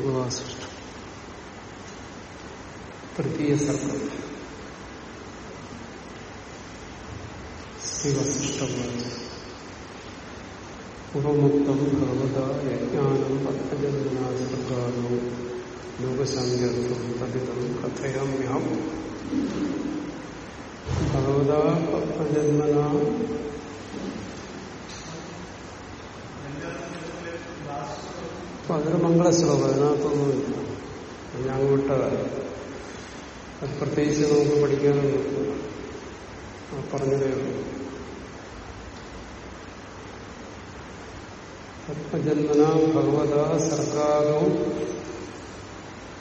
യോഗവാസിഷ്ടം തൃതീയ സർഗം. ശിവസിഷ്ടം പൂർവമുക്തം ഭഗവത യജ്ഞാനം പത്മജന്മനാസർഗാനോ ലോകശാന്തിയർത്ഥം തദിതം കഥയാമ്യാം. ഭഗവത പത്മജന്മന അപ്പൊ അതൊരു മംഗളശ്ലോകം അതിനകത്തൊന്നുമില്ല ഞാൻ വിട്ടതാണ് അത് പ്രത്യേകിച്ച് നമുക്ക് പഠിക്കാനൊന്നും പറഞ്ഞതേ ഉള്ളൂ. ആത്മജന്മന ഭഗവത സർഗാഗവും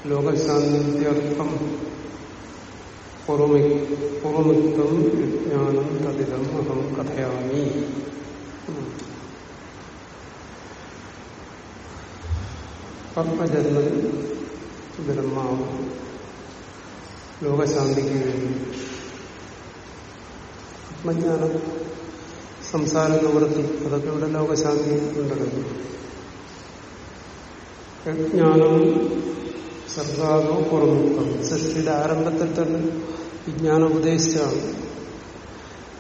ലോകശാന്തിയർത്ഥം പൂർവമുക്തം വിജ്ഞാനം തതിതം അഹം കഥയാമി. പത്മജന്മൻ ബ്രഹ്മാവ് ലോകശാന്തിക്ക് വേണ്ടി. ആത്മജ്ഞാനം സംസാര നിവൃത്തി. അതൊക്കെ ഇവിടെ ലോകശാന്തി ഉണ്ടല്ലോ ജ്ഞാനം സർഗാഗവും പുറമുഖം സൃഷ്ടിയുടെ ആരംഭത്തിൽ തന്നെ വിജ്ഞാനം ഉപദേശിച്ചാണ്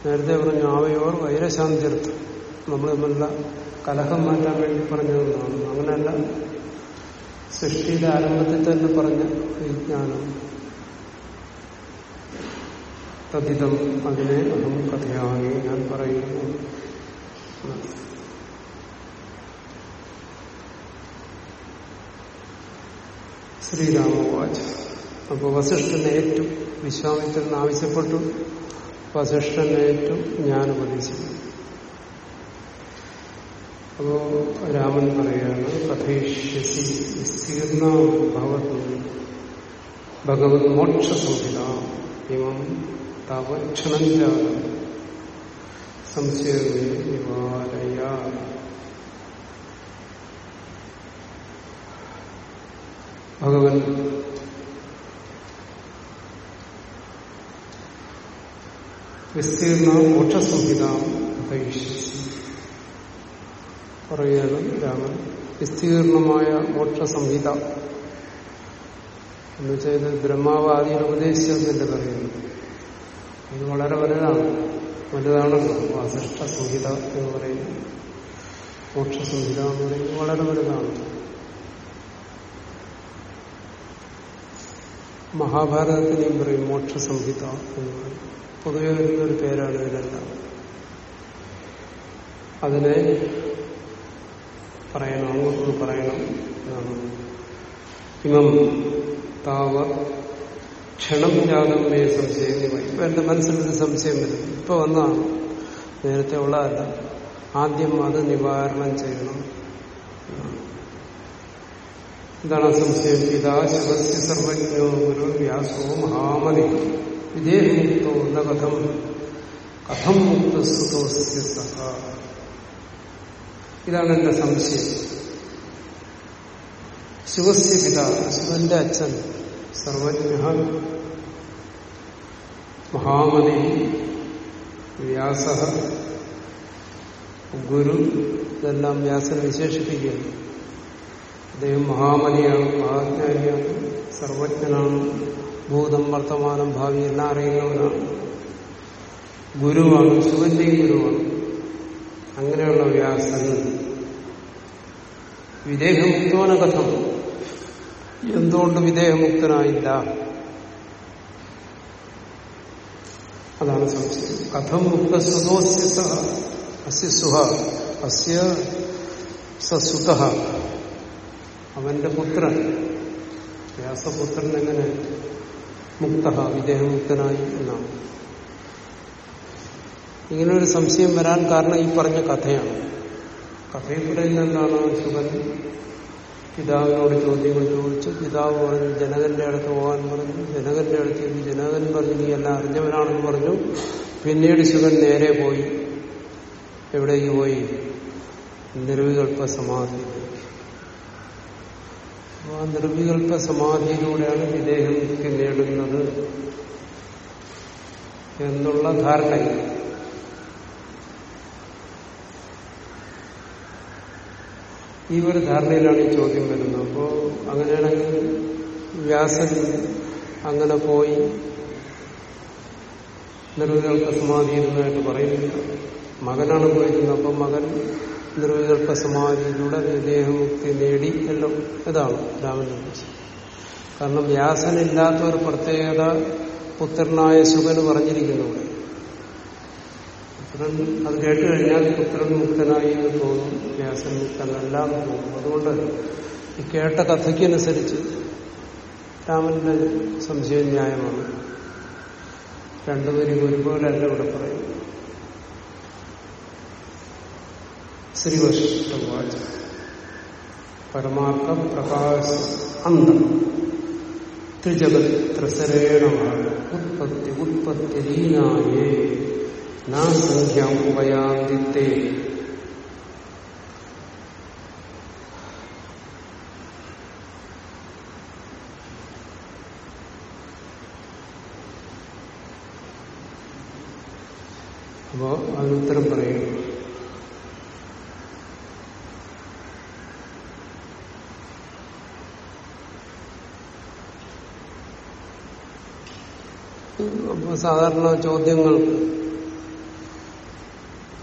നേരത്തെ പറഞ്ഞു ആവയോർ വൈരശാന്തിയർത്ഥം. നമ്മൾ തമ്മിലുള്ള കലഹം മാറ്റാൻ വേണ്ടി പറഞ്ഞതാണ് അങ്ങനെയല്ല സൃഷ്ടിയുടെ ആരംഭത്തിൽ തന്നെ പറഞ്ഞ വിജ്ഞാനം തതിതം അതിനെ അഹം കഥയാകെ ഞാൻ പറയുന്നു. ശ്രീരാമവാച. അപ്പൊ വസിഷ്ഠനേറ്റു വിശ്വാമിത്രൻ ആവശ്യപ്പെട്ടു. വസിഷ്ഠനേറ്റു ഞാൻ ഉപദേശിച്ചു അപ്പോ രാമൻ പറയാണ് കഥയിഷ്യസി വിസ്തീർണ ഭവത് ഭഗവത് മോക്ഷസംഹിത. ഇമം തവക്ഷണം സംശയമേ നിവാരയ. ഭഗവൻ വിസ്തീർണ മോക്ഷസംഹിത കഥയിഷ്യസി പറയുകയാണ് രാമൻ വിസ്തീർണമായ മോക്ഷ സംഹിത എന്ന് വെച്ചാൽ ഇത് ബ്രഹ്മാവാദിയിൽ ഉപദേശിച്ചതിന്റെ പറയുന്നു ഇത് വളരെ വലുതാണ്. വലുതാണല്ലോ. വാസിഷ്ഠ സംഹിത എന്ന് പറയുന്നു മോക്ഷസംഹിത എന്ന് പറയുന്നത് വളരെ വലുതാണ്. മഹാഭാരതത്തിനെയും പറയും മോക്ഷ സംഹിത എന്ന് പറയും പൊതുവെ വരുന്നൊരു പേരാണ് ഇതിനെല്ലാം. അതിനെ പറയണം അങ്ങോട്ട് പറയണം. എന്നാണ് ഇമം താവ ക്ഷണം ജാതം മേ സംശയം ഇപ്പൊ എന്റെ മനസ്സിലൊരു സംശയം വരും. ഇപ്പൊ വന്നതാണ്. നേരത്തെ ഉള്ളതല്ല. ആദ്യം അത് നിവാരണം ചെയ്യണം. എന്താണ് സംശയം. പിതാ ശിവസ്യ സർവജ്ഞോ ഗുരു വ്യാസോ മഹാമതി വിദേഹമുക്തോ ന കഥം കഥം മുക്തസ്തുതോസ്യ സഹ. ഇതാണ് എന്റെ സംശയം. ശിവസ്യ പിതാവ് ശിവന്റെ അച്ഛൻ സർവജ്ഞ മഹാമതി വ്യാസ ഗുരു ഇതെല്ലാം വ്യാസനെ വിശേഷിപ്പിക്കുകയാണ് അദ്ദേഹം മഹാമതിയാണ് മഹാജ്ഞാനിയാണ് സർവജ്ഞനാണ് ഭൂതം വർത്തമാനം ഭാവി എല്ലാം അറിയുന്നവനാണ്. ഗുരുവാണ് ശിവന്റെയും ഗുരുവാണ്. അങ്ങനെയുള്ള വ്യാസൻ വിദേഹമുക്തോന കഥം എന്തുകൊണ്ട് വിദേഹമുക്തനായില്ല? അതാണ് സംശയം. കഥം മുക്തസ്വതോസ്യ സഹ അസ്യ സുഹ അസ്യ സസുത അവന്റെ പുത്രൻ വ്യാസപുത്രൻ എങ്ങനെ മുക്ത വിദേഹമുക്തനായി എന്നാണ്. ഇങ്ങനെ ഒരു സംശയം വരാൻ കാരണം ഈ പറഞ്ഞ കഥയാണ്. കഥയിൽ പറയുന്ന എന്താണ് ശുഭൻ പിതാവിനോട് ചോദ്യങ്ങൾ ചോദിച്ചു. പിതാവ് പറഞ്ഞു ജനകന്റെ അടുത്ത് പോകാൻ പറഞ്ഞു. ജനകന്റെ അടുത്ത് ജനകൻ പറഞ്ഞു നീ എല്ലാം അറിഞ്ഞവനാണെന്ന് പറഞ്ഞു. പിന്നീട് ശുഭൻ നേരെ പോയി. എവിടേക്ക് പോയി? നിർവികൽപ്പ സമാധി ആ നിർവികൽപ്പ സമാധിയിലൂടെയാണ് വിദേഹം നേടുന്നത് എന്നുള്ള ധാരണയിൽ. ഈ ഒരു ധാരണയിലാണ് ഈ ചോദ്യം വരുന്നത്. അപ്പോ അങ്ങനെയാണെങ്കിൽ വ്യാസൻ അങ്ങനെ പോയി നിർവികൽപ്പ സമാധിയിരുന്നതായിട്ട് പറയുന്നില്ല. മകനാണ് പോയിരുന്നത് അപ്പം മകൻ നിർവികൽപ്പ സമാധിയിലൂടെ വിദേഹമുക്തി നേടി എല്ലാം ഇതാണ് രാമന്റെ കാരണം വ്യാസനില്ലാത്ത ഒരു പ്രത്യേകത പുത്രനായ ശുഖന് പറഞ്ഞിരിക്കുന്നു ഇവിടെ അത് കേട്ട് കഴിഞ്ഞാൽ പുത്രൻ മുക്തനായി എന്ന് തോന്നും. വ്യാസൻ മുക്തനല്ല എന്ന് തോന്നും അതുകൊണ്ട് ഈ കേട്ട കഥയ്ക്കനുസരിച്ച് രാമന്റെ സംശയം ന്യായമാണ്. രണ്ടുപേരും ഒരുപോലല്ല ഇവിടെ പറയും. ശ്രീവശിഷ്ടവാച പരമാർത്ഥ പ്രകാശ അന്തം. ത്രിജഗത് ത്രസരേണമാണ് ഉത്പത്തി ഉത്പത്തിരീനായേ നാ സംഖ്യാം ഉപയാന്തിത്തെ അപ്പോ അതിനുത്തരം അപ്പൊ സാധാരണ ചോദ്യങ്ങൾക്ക്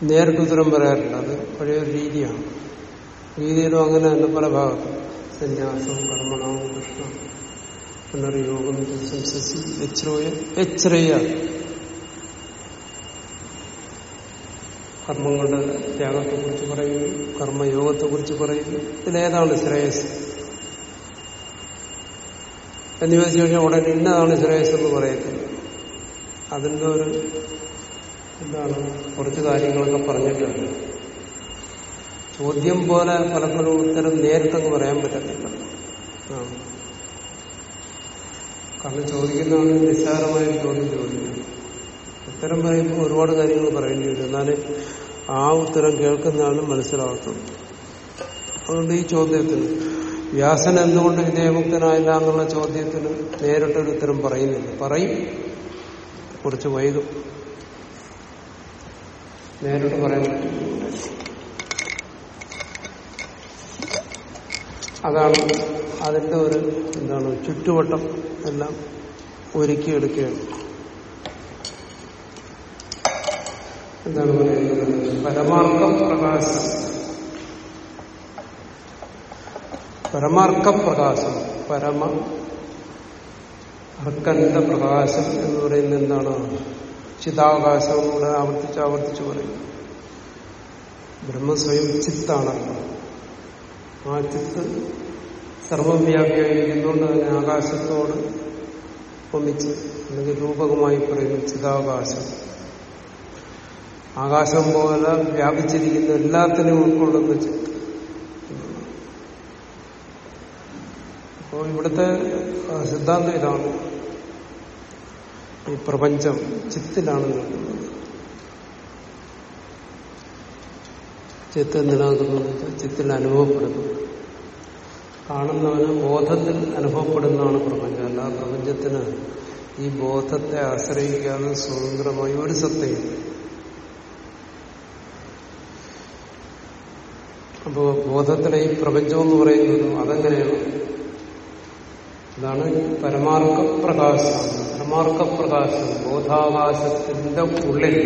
നേരിട്ട് ഉത്തരം പറയാറില്ല. അത് പഴയൊരു രീതിയാണ്. രീതിയിലും അങ്ങനെ തന്നെ പല ഭാഗത്തും. സന്യാസം കർമ്മണവും കൃഷ്ണ പുനർയോഗം സംസസി എച്രോയ എച്രയ കർമ്മങ്ങളുടെ ത്യാഗത്തെക്കുറിച്ച് പറയുന്നു കർമ്മയോഗത്തെക്കുറിച്ച് പറയുന്നു ഇതിലേതാണ് ശ്രേയസ്. എന്നിവ ചോദിച്ചാൽ ഉടനെ ഇന്നതാണ് ശ്രേയസ് എന്ന് പറയത്തില്ല? അതിന്റെ ഒരു എന്താണ്? കുറച്ച് കാര്യങ്ങളൊക്കെ പറഞ്ഞിട്ടുണ്ട്. ചോദ്യം പോലെ പലപ്പോഴും ഉത്തരം നേരിട്ടങ്ങ് പറയാൻ പറ്റത്തില്ല. കാരണം ചോദിക്കുന്നതാണ് നിസ്സാരമായ ചോദ്യം ചോദിക്കുന്നത്. ഉത്തരം പറയുമ്പോൾ ഒരുപാട് കാര്യങ്ങൾ പറയേണ്ടി വരും. എന്നാൽ ആ ഉത്തരം കേൾക്കുന്നതാണ് മനസ്സിലാകത്തുള്ളൂ അതുകൊണ്ട് ഈ ചോദ്യത്തിന് വ്യാസൻ എന്തുകൊണ്ട് വിധേയമുക്തനായില്ല എന്നുള്ള ചോദ്യത്തിന് നേരിട്ടൊരു ഉത്തരം പറയുന്നില്ല. പറയും. കുറച്ച് വൈകും. നേരിട്ട് പറയാൻ പറ്റും. അതാണ് അതിന്റെ ഒരു എന്താണ് ചുറ്റുവട്ടം എല്ലാം ഒരുക്കിയെടുക്കുകയാണ് എന്താണ് പറയുന്നത്? പരമാർത്ഥം പ്രകാശം. പരമാർത്ഥ പ്രകാശം. പരമ അർക്കന്റെ പ്രകാശം എന്ന് പറയുന്നത് എന്താണ്? ചിതാകാശം കൂടെ ആവർത്തിച്ച് ആവർത്തിച്ച് പറയും. ബ്രഹ്മസ്വയം സ്വയം ചിത്താണല്ലോ. ആ ചിത്ത് സർവവ്യാപിയായിരിക്കുന്നതുകൊണ്ട് അതിനെ ആകാശത്തോട് ഒന്നിച്ച് അല്ലെങ്കിൽ രൂപകമായി പറയുന്നു ചിതാകാശം ആകാശം പോലെ വ്യാപിച്ചിരിക്കുന്ന എല്ലാത്തിനും ഉൾക്കൊള്ളുന്ന ചിത്ത്. അപ്പോൾ ഇവിടുത്തെ സിദ്ധാന്തം ഇതാണ്. ഈ പ്രപഞ്ചം ചിത്തിലാണ് നിൽക്കുന്നത്. ചിത്ത് നിലനിൽക്കുന്നത് ചിത്തിൽ അനുഭവപ്പെടുന്നു. കാണുന്നവന് ബോധത്തിൽ അനുഭവപ്പെടുന്നതാണ് പ്രപഞ്ചം. അല്ല പ്രപഞ്ചത്തിന് ഈ ബോധത്തെ ആശ്രയിക്കാതെ സ്വതന്ത്രമായി ഒരു സത്തയില്ല അപ്പോ ബോധത്തിലെ ഈ പ്രപഞ്ചം എന്ന് പറയുന്നത് അതെങ്ങനെയാണ്. അതാണ് പരമാർത്ഥ പ്രകാശം പരമാർത്ഥ ബോധാകാശത്തിന്റെ ഉള്ളിൽ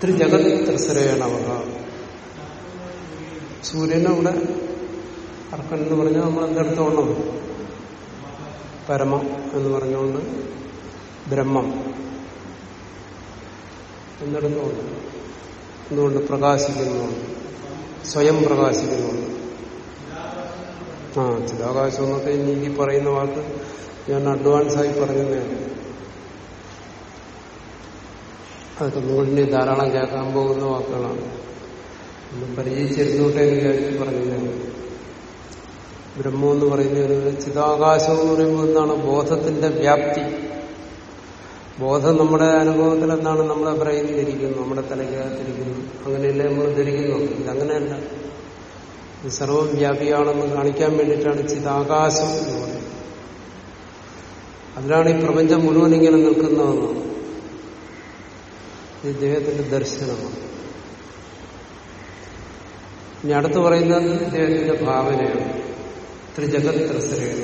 ത്രിജഗത് സൂര്യനെ ഇവിടെ അർക്കൻ എന്ന് പറഞ്ഞാൽ നമ്മൾ എന്തെടുത്തോണം പരമ എന്ന് പറഞ്ഞുകൊണ്ട് ബ്രഹ്മം എന്നെടുത്തുകൊണ്ട് എന്തുകൊണ്ട്? പ്രകാശിക്കുന്നുണ്ട് സ്വയം പ്രകാശിക്കുന്നുണ്ട് ആ ചിതാകാശം എന്നൊക്കെ എനിക്ക് പറയുന്ന വാക്ക് ഞാൻ അഡ്വാൻസ് ആയി പറഞ്ഞതാണ് അതൊക്കെ മുകളിൽ ധാരാളം കേൾക്കാൻ പോകുന്ന വാക്കുകളാണ്. ഒന്ന് പരിചയിച്ചിരുന്നോട്ടെ എന്ന് വിചാരിച്ച് പറഞ്ഞതാണ് ബ്രഹ്മം എന്ന് പറയുന്നത് ചിതാകാശം എന്ന് പറയുമ്പോൾ എന്താണ്? ബോധത്തിന്റെ വ്യാപ്തി. ബോധം നമ്മുടെ അനുഭവത്തിൽ എന്താണ്? നമ്മളെ ബ്രെയിനിലിരിക്കുന്നു നമ്മുടെ തലയ്ക്കകത്തിരിക്കുന്നു അങ്ങനെയല്ലേ നമ്മൾ ധരിക്കുന്നു ഇതങ്ങനെയല്ല. ഇത് സർവം വ്യാപിയാണെന്ന് കാണിക്കാൻ വേണ്ടിയിട്ടാണ് ചിതാകാശം എന്ന് പറയുന്നത്. അതിലാണ് ഈ പ്രപഞ്ചം മുഴുവൻ ഇങ്ങനെ നിൽക്കുന്നതെന്നാണ് ഇത് ഇദ്ദേഹത്തിന്റെ ദർശനമാണ്. ഇനി അടുത്ത് പറയുന്നത് ഇദ്ദേഹത്തിന്റെ ഭാവനയാണ്. ത്രിജഗത്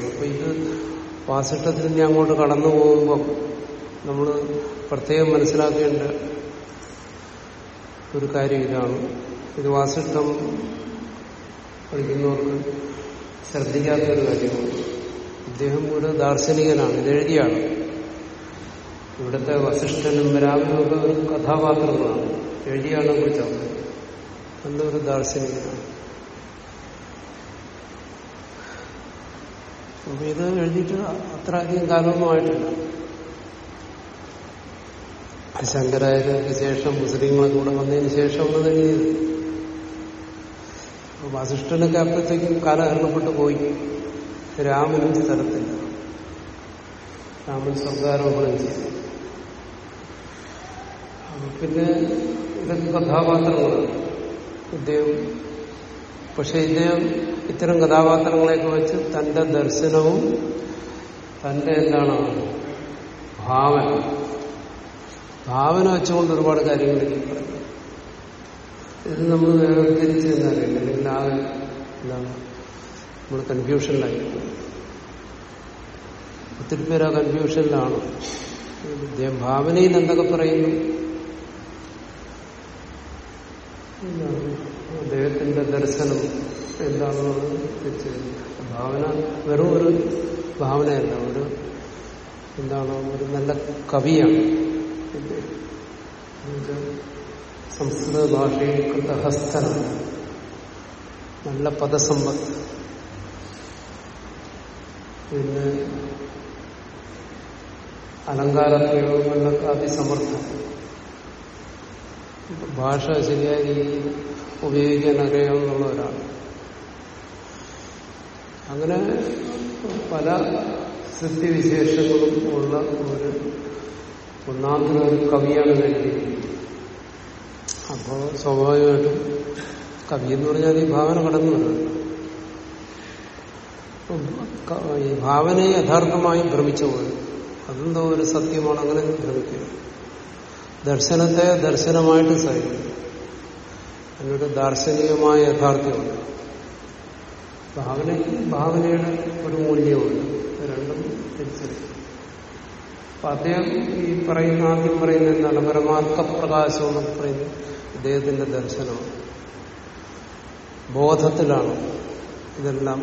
അപ്പൊ ഇത് വാസിഷ്ടത്തിൽ നിന്ന് അങ്ങോട്ട് കടന്നു പോകുമ്പം നമ്മൾ പ്രത്യേകം മനസ്സിലാക്കേണ്ട ഒരു കാര്യം ഇതാണ്. ഇത് വാസിഷ്ടം പഠിക്കുന്നവർക്ക് ശ്രദ്ധിക്കാത്ത ഒരു കാര്യമാണ് ഇദ്ദേഹം ഒരു ദാർശനികനാണ് ഇതെഴുതിയാണ് ഇവിടുത്തെ വസിഷ്ഠനും വരാമനും ഒക്കെ ഒരു കഥാപാത്രങ്ങളാണ്. എഴുതിയാളെ കുറിച്ചാണ് നല്ലൊരു ദാർശനികനാണ്. അപ്പൊ ഇത് എഴുതിയിട്ട് അത്ര അധികം കാലമൊന്നും ആയിട്ടില്ല ശങ്കരാചാര്യർക്ക് ശേഷം മുസ്ലിങ്ങളെ കൂടെ വന്നതിന് ശേഷമാണ് എഴുതിയത്. വസിഷ്ഠനൊക്കെ അപ്പോഴത്തേക്കും കാലഹരണപ്പെട്ടു പോയി. രാമനും സ്ഥലത്തില്ല രാമൻ സ്വർഗാരോപണം ചെയ്തു പിന്നെ ഇതൊക്കെ കഥാപാത്രങ്ങളാണ് ഇദ്ദേഹം പക്ഷെ ഇദ്ദേഹം ഇത്തരം കഥാപാത്രങ്ങളെയൊക്കെ വെച്ച് തന്റെ ദർശനവും തന്റെ എന്താണ് ഭാവന. ഭാവന വെച്ചുകൊണ്ട് ഒരുപാട് കാര്യങ്ങൾ പറയും ഇത് നമ്മൾ വേർതിരിച്ച് എന്നറിയില്ല. അല്ലെങ്കിൽ ആകെ എന്താണ്? നമ്മൾ കൺഫ്യൂഷനിലായി ഒത്തിരി പേര് ആ കൺഫ്യൂഷനിലാണ് ഭാവനയിൽ എന്തൊക്കെ പറയുന്നു? അദ്ദേഹത്തിന്റെ ദർശനം എന്താണെന്നുള്ളത് വെച്ച് ഭാവന വെറും ഒരു ഭാവനയല്ല. ഒരു എന്താണ്? ഒരു നല്ല കവിയാണ്. സംസ്കൃത ഭാഷയിൽ കൃതഹസ്തനാണ് നല്ല പദസമ്പത്ത്. പിന്നെ അലങ്കാര പ്രയോഗങ്ങളിലൊക്കെ അതിസമർത്ഥം ഭാഷ ശരിയായ രീതിയിൽ ഉപയോഗിക്കാൻ അറിയാവുന്ന ഒരാൾ അങ്ങനെ പല സ്ഥിതിവിശേഷങ്ങളും ഉള്ള ഒരു ഒന്നാമത്തെ ഒരു കവിയാണ് കരുതിയിരിക്കുന്നത് അപ്പോ സ്വാഭാവികമായിട്ടും കവി എന്ന് പറഞ്ഞാൽ ഈ ഭാവന കടന്നു ഈ ഭാവനയെ യഥാർത്ഥമായി ഭ്രമിച്ചു പോയി. അതെന്തോ ഒരു സത്യമാണ് അങ്ങനെ ഭ്രമിക്കുക ദർശനത്തെ ദർശനമായിട്ട് സഹിക്കും അതിനൊരു ദാർശനികമായ യഥാർത്ഥ്യമുണ്ട്. ഭാവനയ്ക്ക് ഭാവനയുടെ ഒരു മൂല്യമുണ്ട്. രണ്ടും തിരിച്ചറിയും അപ്പൊ അദ്ദേഹം ഈ പറയുന്ന ആദ്യം പറയുന്ന എന്താണ്? പരമാർത്ഥ പ്രകാശം എന്നൊക്കെ പറയുന്നത്. അദ്ദേഹത്തിന്റെ ദർശനം ബോധത്തിലാണ് ഇതെല്ലാം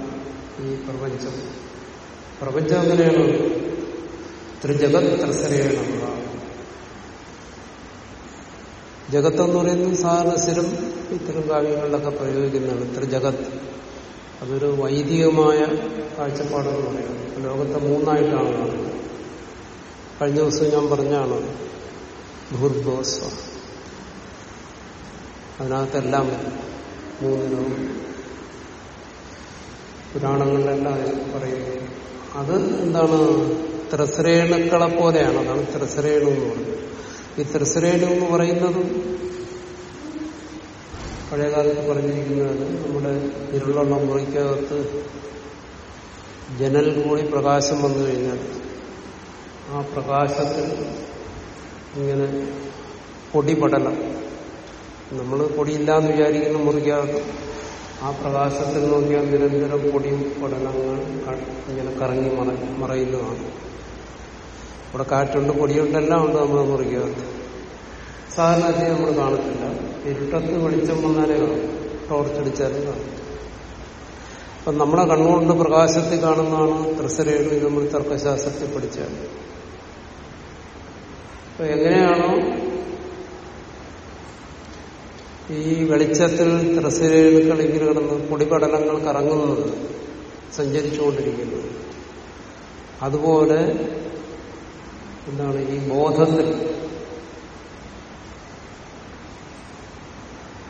ഈ പ്രപഞ്ചം. പ്രപഞ്ചം എങ്ങനെയാണ്? ത്രിജഗത് ജഗത്ത് എന്ന് പറയുന്നത് സാധാരണ സ്ഥിരം ഇത്തരം കാവ്യങ്ങളിലൊക്കെ പ്രയോഗിക്കുന്നതാണ് ത്രിജഗത് അതൊരു വൈദികമായ കാഴ്ചപ്പാടെന്ന് പറയുന്നത് ലോകത്തെ മൂന്നായിട്ടാണ് കഴിഞ്ഞ ദിവസം ഞാൻ പറഞ്ഞാണ് ഭൂർഭോസ്വ അതിനകത്തെല്ലാം മൂന്നിനും പുരാണങ്ങളിലെല്ലാം പറയുന്നത് അത് എന്താണ്? ത്രസരേണുക്കളെ പോലെയാണ് അതാണ് ത്രസരേണു എന്ന് പറയുന്നത്. ഈ ത്രസരേണു എന്ന് പറയുന്നതും പഴയകാലത്ത് പറഞ്ഞിരിക്കുന്നത് നമ്മുടെ ഇരുളുള്ള മുറിക്കകത്ത് ജനൽ കൂടി പ്രകാശം വന്നു കഴിഞ്ഞാൽ ആ പ്രകാശത്തിൽ ഇങ്ങനെ പൊടിപടലം നമ്മൾ പൊടിയില്ലാന്ന് വിചാരിക്കുന്ന മുറിക്കകത്ത് ആ പ്രകാശത്തിൽ നോക്കിയാൽ നിരന്തരം പൊടിയും പടലങ്ങൾ ഇങ്ങനെ കറങ്ങി മറ മറയുന്നതാണ്. ഇവിടെ കാറ്റുണ്ട് പൊടിയുണ്ട് എല്ലാം ഉണ്ട് നമ്മൾ മുറിക്കകത്ത്. സാധാരണ ചെയ്ത് നമ്മൾ കാണത്തില്ല. ഇരുട്ടത്ത് വെളിച്ചം വന്നാലേ കാണും. ടോർച്ചടിച്ചാലും അപ്പൊ നമ്മളെ കണ്ണുകൊണ്ട് പ്രകാശത്തിൽ കാണുന്നതാണ് ത്രിസരയുടെ നമ്മൾ തർക്കശാസ്ത്രത്തിൽ പഠിച്ചാൽ അപ്പൊ എങ്ങനെയാണോ ഈ വെളിച്ചത്തിൽ ത്രിസരേണുക്കൾ കിടന്ന് പൊടിപടലങ്ങൾ കറങ്ങുന്നത് സഞ്ചരിച്ചുകൊണ്ടിരിക്കുന്നത് അതുപോലെ എന്താണ് ഈ ബോധത്തിൽ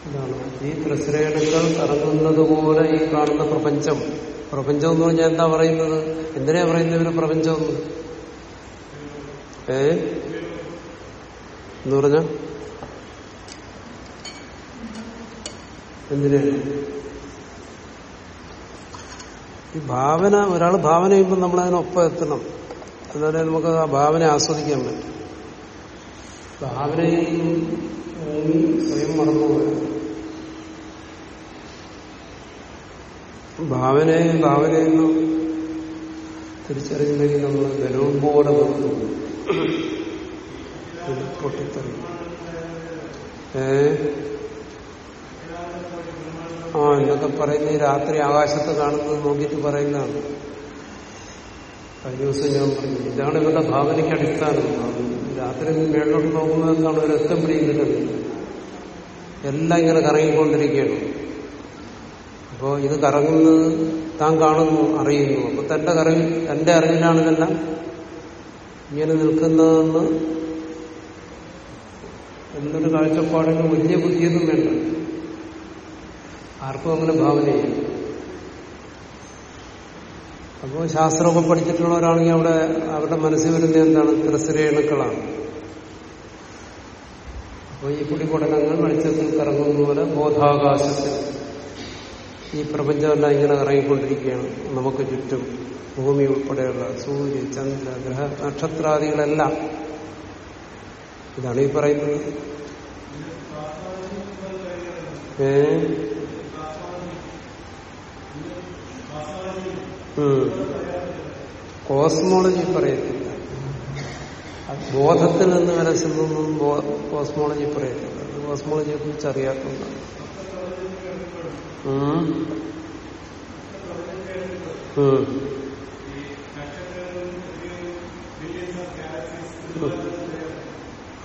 എന്താണ് ഈ ത്രിശ്രേണുക്കൾ കറങ്ങുന്നത് പോലെ ഈ കാണുന്ന പ്രപഞ്ചം. പ്രപഞ്ചം എന്ന് പറഞ്ഞാൽ എന്താ പറയുന്നത്? എന്തിനാ പറയുന്നത് ഇവർ പ്രപഞ്ചം ഏ? എന്ന് പറഞ്ഞ എന്തിനാണ് ഈ ഭാവന ഒരാൾ ഭാവന ചെയ്യുമ്പോൾ നമ്മൾ അതിനൊപ്പം എത്തണം. എന്നാലേ നമുക്ക് ആ ഭാവന ആസ്വദിക്കാൻ പറ്റും ഊന്നി സ്വയം മറന്നുപോയത് ഭാവനയും ഭാവനയെന്നും തിരിച്ചറിഞ്ഞില്ലെങ്കിൽ നമ്മൾ ബലവും പോലെ വന്നു പൊട്ടിത്തെറി ഏ? ആ എന്നൊക്കെ പറയുന്ന രാത്രി ആകാശത്ത് കാണുന്നത് നോക്കിയിട്ട് പറയുന്നതാണ്. കഴിഞ്ഞ ദിവസം ഞാൻ പറഞ്ഞു ഇതാണ് ഇവരുടെ ഭാവനയ്ക്ക് അടിസ്ഥാനം. രാത്രി മേളിലോട്ട് നോക്കുമ്പോൾ എന്താണ്? ഒരു രക്തം പിടിക്കുന്നില്ല എല്ലാം ഇങ്ങനെ കറങ്ങിക്കൊണ്ടിരിക്കുകയാണ്. അപ്പോ ഇത് കറങ്ങുന്നത് താൻ കാണുന്നു അറിയുന്നു. അപ്പൊ തന്റെ കറങ്ങി തന്റെ അറിവിലാണ് ഇതെല്ലാം ഇങ്ങനെ നിൽക്കുന്നതെന്ന് എന്നൊരു കാഴ്ചപ്പാടിന് വലിയ ബുദ്ധിയൊന്നും വേണ്ട. ആർക്കും അങ്ങനെ ഭാവന ചെയ്യും അപ്പോൾ ശാസ്ത്രമൊക്കെ പഠിച്ചിട്ടുള്ളവരാണെങ്കിൽ അവിടെ അവരുടെ മനസ്സിൽ വരുന്ന എന്താണ്? ത്രിശ്രേണുക്കളാണ് അപ്പോൾ ഈ കുടിപഠനങ്ങൾ വെളിച്ചത്തിൽ കറങ്ങുന്ന പോലെ ബോധാകാശത്തിൽ ഈ പ്രപഞ്ചമെല്ലാം ഇങ്ങനെ ഇറങ്ങിക്കൊണ്ടിരിക്കുകയാണ് നമുക്ക് ചുറ്റും ഭൂമി ഉൾപ്പെടെയുള്ള സൂര്യ ചന്ദ്ര ഗ്രഹ നക്ഷത്രാദികളെല്ലാം. ഇതാണ് ഈ പറയുന്നത്. ഏ? കോസ്മോളജി പറയത്തില്ല. ബോധത്തിൽ നിന്ന് വിലസുന്നൊന്നും കോസ്മോളജി പറയത്തില്ല. കോസ്മോളജിയെ കുറിച്ച് അറിയാത്തുണ്ട്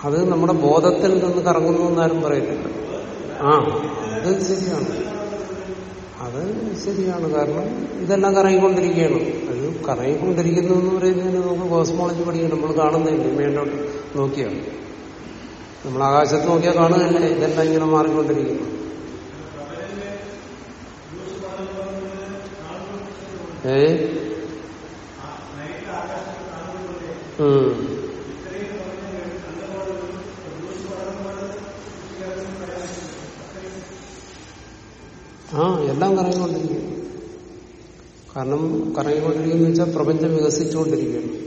അത് നമ്മുടെ ബോധത്തിൽ നിന്ന് കറങ്ങുന്നു എന്നാരും പറയത്തില്ല. ആ അത് ശരിയാണ്. അത് ശരിയാണ്. കാരണം ഇതെല്ലാം കറങ്ങിക്കൊണ്ടിരിക്കുകയാണ്. അത് കറങ്ങിക്കൊണ്ടിരിക്കുന്നു എന്ന് പറയുന്നതിന് നമുക്ക് കോസ്മോളജി പഠിക്കണം നമ്മൾ കാണുന്നില്ല മേണ്ടോട്ട് നോക്കിയാണ്. നമ്മൾ ആകാശത്ത് നോക്കിയാൽ കാണുകയല്ലേ? ഇതെല്ലാം ഇങ്ങനെ മാറിക്കൊണ്ടിരിക്കുന്നു. ഏ? ആ എല്ലാം കറങ്ങിക്കൊണ്ടിരിക്കുകയാണ് കാരണം കറങ്ങിക്കൊണ്ടിരിക്കുന്ന വെച്ചാൽ പ്രപഞ്ചം വികസിച്ചുകൊണ്ടിരിക്കുകയാണ്.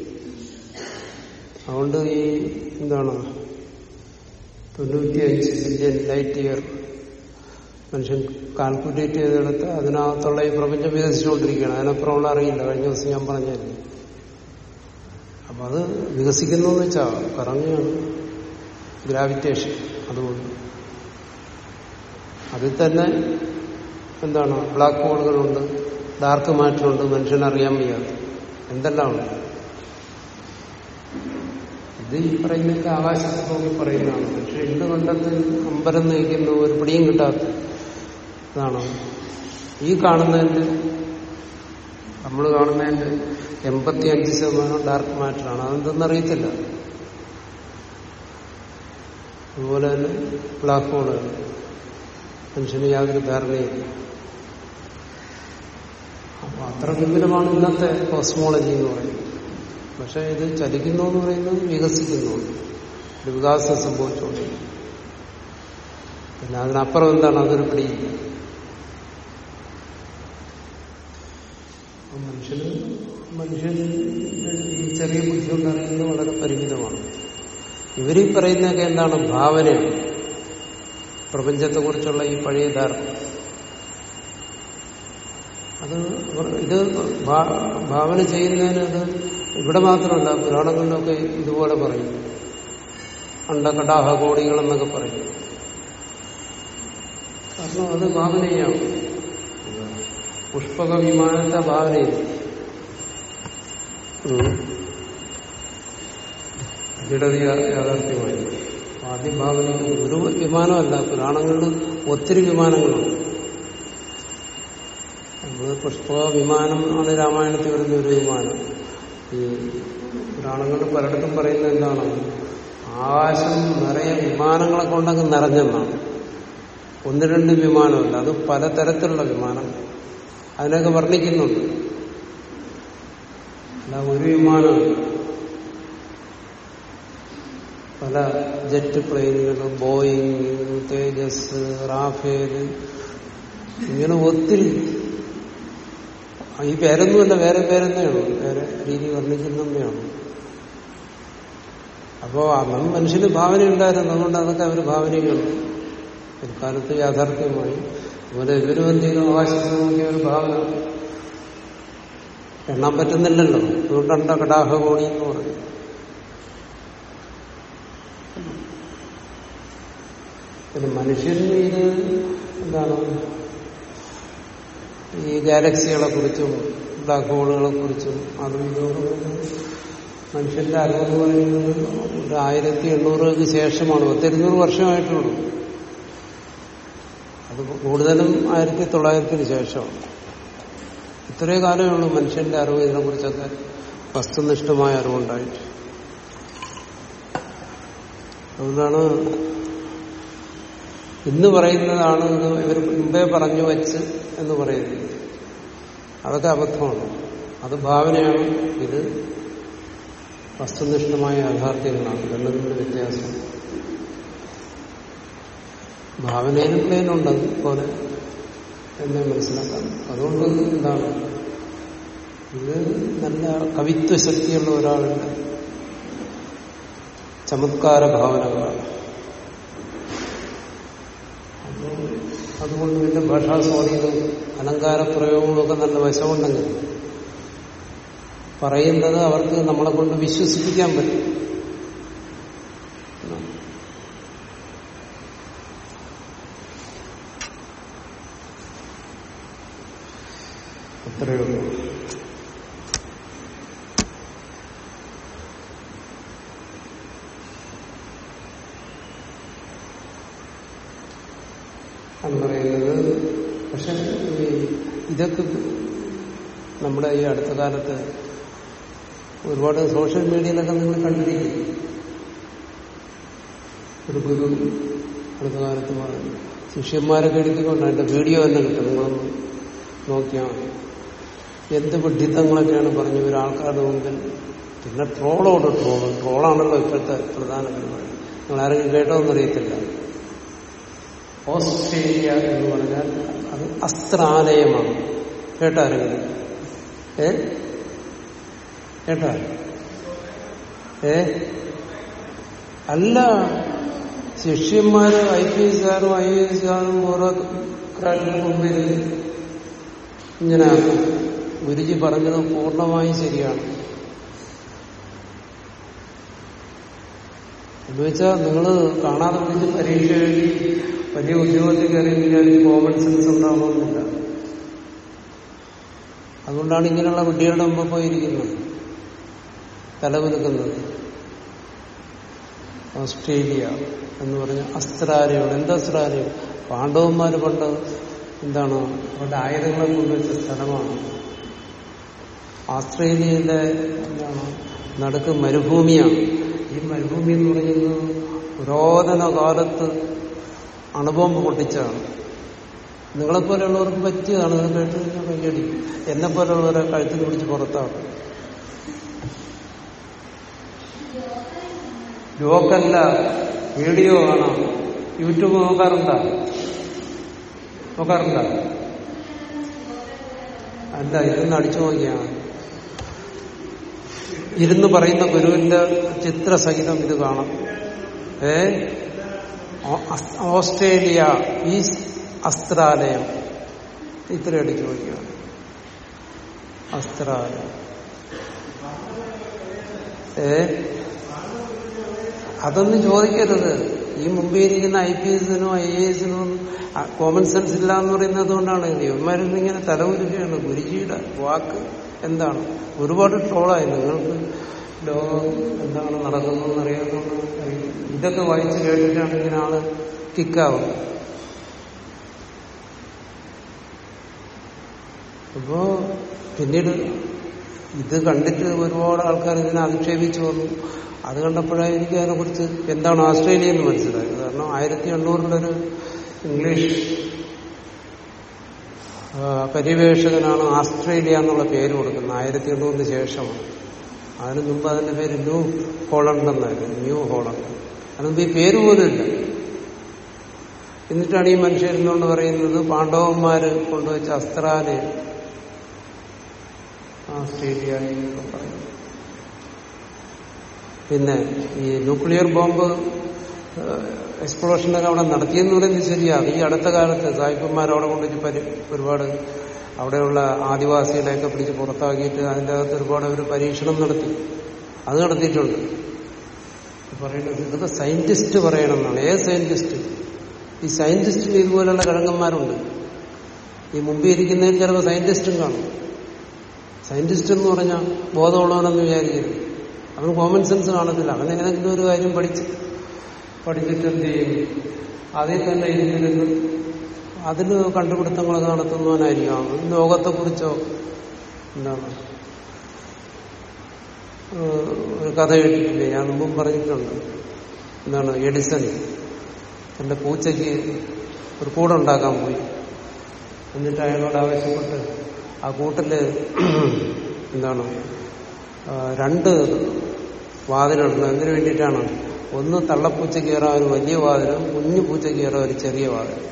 അതുകൊണ്ട് ഈ എന്താണ് തൊണ്ണൂറ്റിയഞ്ച് ബില്യൺ ലൈറ്റ് ഇയർ മനുഷ്യൻ കാൽക്കുലേറ്റ് ചെയ്തെടുത്ത് അതിനകത്തുള്ള ഈ പ്രപഞ്ചം വികസിച്ചുകൊണ്ടിരിക്കുകയാണ്. അതിനപ്പുറമുള്ള അറിയില്ല. കഴിഞ്ഞ ദിവസം ഞാൻ പറഞ്ഞായിരുന്നു. അപ്പൊ അത് വികസിക്കുന്നു വെച്ചാ വെച്ചാൽ ഗ്രാവിറ്റേഷൻ അതുകൊണ്ട്. അതിൽ തന്നെ എന്താണ്? ബ്ലാക്ക് ഹോളുകളുണ്ട് ഡാർക്ക് മാറ്ററുണ്ട് മനുഷ്യനറിയാൻ വയ്യാത്ത എന്തെല്ലാം? ഉണ്ട് ഇത് ഈ പറയുന്നൊക്കെ ആകാശത്ത് നോക്കി പറയുന്നതാണ്. പക്ഷെ എന്ത് കണ്ടെത്തി അമ്പരം നയിക്കുന്ന ഒരു പിടിയും കിട്ടാത്ത ഇതാണ്. ഈ കാണുന്നതിന്റെ നമ്മൾ കാണുന്നതിന്റെ എൺപത്തി അഞ്ച് ശതമാനം ഡാർക്ക് മാറ്ററാണ് അതെന്തെന്നറിയത്തില്ല അതുപോലെ തന്നെ ബ്ലാക്ക് ഹോളുകൾ മനുഷ്യന് യാതൊരു ധാരണയില്ല അത്ര വിപുലമാണ് ഇന്നത്തെ കോസ്മോളജി എന്ന് പറയുന്നത്. പക്ഷെ ഇത് ചലിക്കുന്നു എന്ന് പറയുന്നത് വികസിക്കുന്നു ഒരു വികാസം സംഭവിച്ചുകൊണ്ടിരിക്കും പിന്നെ അതിനപ്പുറം എന്താണ് അതൊരു പിടിയില്ല മനുഷ്യന് മനുഷ്യൻ ഈ ചെറിയ ബുദ്ധി കൊണ്ട് അറിയുന്നത് വളരെ പരിമിതമാണ്. ഇവരീ പറയുന്നതൊക്കെ എന്താണ് ഭാവനയാണ്. പ്രപഞ്ചത്തെക്കുറിച്ചുള്ള ഈ പഴയ ധാരണ. അത് ഇത് ഭാവന ചെയ്യുന്നതിന് അത് ഇവിടെ മാത്രമല്ല പുരാണങ്ങളിലൊക്കെ ഇതുപോലെ പറയും. അണ്ടകടാഹകോടികൾ എന്നൊക്കെ പറയും. കാരണം അത് ഭാവനയാണ്. പുഷ്പക വിമാനത്തെ ഭാവന ചെയ്തു ജഡതി യാഥാർത്ഥ്യമായി. ആദ്യം ഭാവന ഒരു വിമാനമല്ല പുരാണങ്ങളിൽ ഒത്തിരി വിമാനങ്ങളുണ്ട്. പുഷ്പ വിമാനം ആണ് രാമായണത്തിൽ വരുന്ന ഒരു വിമാനം. ഈ പുരാണങ്ങളിൽ പലയിടത്തും പറയുന്നത് എന്താണ്? ആകാശം നിറയെ വിമാനങ്ങളെ കൊണ്ടങ്ങ് നിറഞ്ഞെന്നാണ്. ഒന്ന് രണ്ട് വിമാനമല്ല അത് പലതരത്തിലുള്ള വിമാനം. അതിനൊക്കെ വർണിക്കുന്നുണ്ട്. അല്ല ഒരു വിമാനം പല ജെറ്റ് പ്ലെയിനുകൾ ബോയിങ് തേജസ് റാഫേൽ ഇങ്ങനെ ഒത്തിരി ഈ പേരൊന്നുമല്ല വേറെ പേരെന്നെയാണ് വേറെ രീതി വർണിക്കുന്നതാണ് അപ്പോ അന്നും മനുഷ്യന് ഭാവന ഉണ്ടായിരുന്നു അതുകൊണ്ട് അതൊക്കെ അവർ ഭാവനയുണ്ട് പിൽക്കാലത്ത് യാഥാർത്ഥ്യമായി. അതുപോലെ ഇവരും എന്ത് ചെയ്തു ഒരു ഭാവന. എണ്ണാൻ പറ്റുന്നില്ലല്ലോ. അതുകൊണ്ടണ്ട കടാഹകോണി എന്ന് പറഞ്ഞു. പിന്നെ മനുഷ്യന് ഇത് എന്താണ്? ഈ ഗാലക്സികളെ കുറിച്ചും ബ്ലാക്ക് ഹോളുകളെ കുറിച്ചും അതും ഇതൊക്കെ മനുഷ്യന്റെ അറിവെന്ന് പറയുന്നത് ഒരു ആയിരത്തി എണ്ണൂറുകൾക്ക് ശേഷമാണ്. പത്തിരുന്നൂറ് വർഷമായിട്ടുള്ളൂ. അത് കൂടുതലും ആയിരത്തി തൊള്ളായിരത്തിന് ശേഷമാണ്. ഇത്രേ കാലമേ ഉള്ളൂ മനുഷ്യന്റെ അറിവ് ഇതിനെക്കുറിച്ചൊക്കെ വസ്തുനിഷ്ഠമായ അറിവുണ്ടായിട്ട്. അതുകൊണ്ടാണ് ഇന്ന് പറയുന്നതാണ് ഇവർ മുമ്പേ പറഞ്ഞു വെച്ച് എന്ന് പറയുന്നത്. അതൊക്കെ അബദ്ധമാണ്. അത് ഭാവനയാണ്. ഇത് വസ്തുനിഷ്ഠമായ യാഥാർത്ഥ്യങ്ങളാണ്. രണ്ടും വ്യത്യാസം. ഭാവനയിലും പ്ലെയിനുണ്ട് അതുപോലെ എന്നെ മനസ്സിലാക്കാൻ അതുകൊണ്ട് എന്താണ് ഇത് നല്ല കവിത്വ ശക്തിയുള്ള ഒരാളുടെ ചമത്കാര ഭാവനകളാണ്. അതുകൊണ്ട് പിന്നെ ഭാഷാ സ്വാധീനവും അലങ്കാര പ്രയോഗങ്ങളൊക്കെ നല്ല വശമുണ്ടെങ്കിൽ പറയുന്നത് അവർക്ക് നമ്മളെ കൊണ്ട് വിശ്വസിപ്പിക്കാൻ പറ്റും. അത്രയേ ഉള്ളൂ എന്ന് പറയുന്നത് പക്ഷെ ഇതൊക്കെ ഈ അടുത്ത കാലത്ത്? ഒരുപാട് സോഷ്യൽ മീഡിയയിലൊക്കെ നിങ്ങൾ കണ്ടിരിക്കും. ഒരു ഗുരു അടുത്ത കാലത്ത് ശിഷ്യന്മാരെ കേടിക്കൊണ്ട് അതിന്റെ വീഡിയോ തന്നെ കിട്ടും. നിങ്ങളൊന്ന് നോക്കിയാൽ എന്ത് വിഡ്ഢിത്തങ്ങളൊക്കെയാണ് പറഞ്ഞു ഒരാൾക്കാരുടെ മുമ്പിൽ. പിന്നെ ട്രോളോട് ട്രോൾ ട്രോളാണല്ലോ ഇപ്പോഴത്തെ പ്രധാന നിങ്ങൾ ആരെങ്കിലും കേട്ടോന്നറിയത്തില്ല ഓസ്ട്രേലിയ എന്ന് പറഞ്ഞാൽ അത് അസ്ത്രാലയമാണ്. കേട്ടാരെങ്കിലും ഏ? കേട്ടാ? ഏ? അല്ല ശിഷ്യന്മാര് ഐ പി എസ്കാരും ഐ എ എസ്കാരും ഓരോ കാര്യങ്ങൾ മുമ്പിൽ ഇങ്ങനെ ഗുരുജി പറഞ്ഞത് പൂർണമായും ശരിയാണ്. എന്നുവെച്ചാ നിങ്ങൾ കാണാതെ പരീക്ഷ എഴുതി വലിയ ഉദ്യോഗത്തിൽ കയറി വിചാരിച്ച് കോമൺ സെൻസ് ഉണ്ടാവണമെന്നില്ല അതുകൊണ്ടാണ് ഇങ്ങനെയുള്ള കുട്ടികളുടെ മുമ്പ് പോയിരിക്കുന്നത്. തലകുലുക്കുന്നത്. ഓസ്ട്രേലിയ എന്ന് പറഞ്ഞ അസ്ത്രാലയം എന്താ അസ്ത്രാലയം പാണ്ഡവന്മാര് പണ്ട് എന്താണ്? അവരുടെ ആയുധങ്ങളെ കൊണ്ടുവച്ച സ്ഥലമാണ്. ആസ്ട്രേലിയയിലെ എന്താണ്? നടുക്ക് മരുഭൂമിയാണ്. ഈ മരുഭൂമി എന്ന് പറയുന്നത് പുരാതന കാലത്ത് അണുബോംബ് പൊട്ടിച്ചാണ് നിങ്ങളെപ്പോലെയുള്ളവർക്ക് പറ്റിയതാണ് ഇത് കേട്ട് കഴിഞ്ഞാൽ കയ്യടി എന്നെ പോലെയുള്ളവരെ കഴുത്തിൽ പിടിച്ച് പുറത്താണ് ജോക്കല്ല വീഡിയോ കാണാം. യൂട്യൂബ് നോക്കാറുണ്ടോ? നോക്കാറുണ്ടോ? അല്ല ഇരുന്ന് അടിച്ചു നോക്കിയാണ് ഇരുന്ന് പറയുന്ന ഗുരുവിന്റെ ചിത്രസഹിതം ഇത് കാണാം. ഏ? ഓസ്ട്രേലിയ ഈ അസ്ത്രാലയം. ഇത്ര അടിച്ചു നോക്കിയാണ് അസ്ത്രാലയം. ഏ? അതൊന്നും ചോദിക്കരുത്. ഈ മുമ്പേ ഇരിക്കുന്ന ഐ പി എസിനോ ഐ എ എസിനോ കോമൺ സെൻസ് ഇല്ല എന്ന് പറയുന്നത് കൊണ്ടാണ് ഇവന്മാരിൽ ഇങ്ങനെ തലകുരുകയാണ് ഗുരുജിയുടെ വാക്ക് എന്താണ്? ഒരുപാട് ട്രോളായി. നിങ്ങൾക്ക് ലോകം എന്താണ് നടക്കുന്നതെന്ന് അറിയാത്തതുകൊണ്ട് ഇതൊക്കെ വായിച്ച് കേട്ടിട്ടാണ് ഇങ്ങനെ ആൾ കിക്കാവുന്നത് അപ്പോ പിന്നീട് ഇത് കണ്ടിട്ട് ഒരുപാട് ആൾക്കാർ ഇതിനെ അധിക്ഷേപിച്ചു വന്നു. അത് കണ്ടപ്പോഴാണ് എനിക്ക് അതിനെക്കുറിച്ച് എന്താണ് ഓസ്ട്രേലിയ എന്ന് മനസ്സിലായത്? കാരണം ആയിരത്തി എണ്ണൂറിലൊരു ഇംഗ്ലീഷ് പര്യവേഷകനാണ് ഓസ്ട്രേലിയ എന്നുള്ള പേര് കൊടുക്കുന്നത്. ആയിരത്തി എണ്ണൂറിന് ശേഷമാണ് അതിനു മുമ്പ് അതിന്റെ പേര് ന്യൂ ഹോളണ്ട് എന്നായിരുന്നു. New Holland. അതിനുമ്പ് ഈ പേര് പോലും ഇല്ല. എന്നിട്ടാണ് ഈ മനുഷ്യരെന്നോണ്ട് പറയുന്നത് പാണ്ഡവന്മാര് കൊണ്ടുവച്ച അസ്ത്രാലയം ഓസ്ട്രേലിയ എന്നൊക്കെ പറയുന്നു. പിന്നെ ഈ ന്യൂക്ലിയർ ബോംബ് എക്സ്പ്ലോഷനൊക്കെ അവിടെ നടത്തിയെന്ന് പറയുന്നത് ശരിയാണ്. ഈ അടുത്ത കാലത്ത് സായിപ്പന്മാർ അവിടെ കൊണ്ടുവച്ച് ഒരുപാട് അവിടെയുള്ള ആദിവാസികളെയൊക്കെ പിടിച്ച് പുറത്താക്കിയിട്ട് അതിന്റെ അകത്ത് ഒരുപാട് അവർ പരീക്ഷണം നടത്തി. അത് നടത്തിയിട്ടുണ്ട്. പറയുന്നത് ഇതൊക്കെ സയന്റിസ്റ്റ് പറയണമെന്നാണ്. ഏത് സയന്റിസ്റ്റ് ഈ സയന്റിസ്റ്റിന് ഇതുപോലെയുള്ള കഴങ്ങന്മാരുണ്ട്. ഈ മുമ്പിൽ ഇരിക്കുന്നതിൽ ചിലപ്പോൾ സയന്റിസ്റ്റും കാണും. സയന്റിസ്റ്റ് എന്ന് പറഞ്ഞാൽ ബോധമുള്ളവനെന്ന് വിചാരിക്കരുത്. അവന് കോമൺ സെൻസ് കാണത്തില്ല. അവൻ എങ്ങനെയെങ്കിലും ഒരു കാര്യം പഠിച്ച് പഠിച്ചിട്ട് എന്ത് ചെയ്യും? അതിൽ തന്നെ ഇരുന്നിരുന്ന് അതിന് കണ്ടുപിടുത്തങ്ങളൊക്കെ നടത്തുന്നവനായിരിക്കും അവൻ. ലോകത്തെക്കുറിച്ചോ എന്താണ്? ഒരു കഥ കേട്ടിട്ടില്ലേ? ഞാൻ മുമ്പും പറഞ്ഞിട്ടുണ്ട്. എന്താണ്? എഡിസൺ. തന്റെ പൂച്ചയ്ക്ക് ഒരു കൂടുണ്ടാക്കാൻ പോയി. എന്നിട്ട് അയാളോട് ആവശ്യപ്പെട്ട് ആ കൂട്ടിൽ എന്താണ് രണ്ട് വാതിലുണ്ട്. എന്തിനു വേണ്ടിയിട്ടാണ്? ഒന്ന് തള്ളപ്പൂച്ച കയറാൻ ഒരു വലിയ വാതിലും കുഞ്ഞു പൂച്ച കയറാൻ ഒരു ചെറിയ വാതിലും.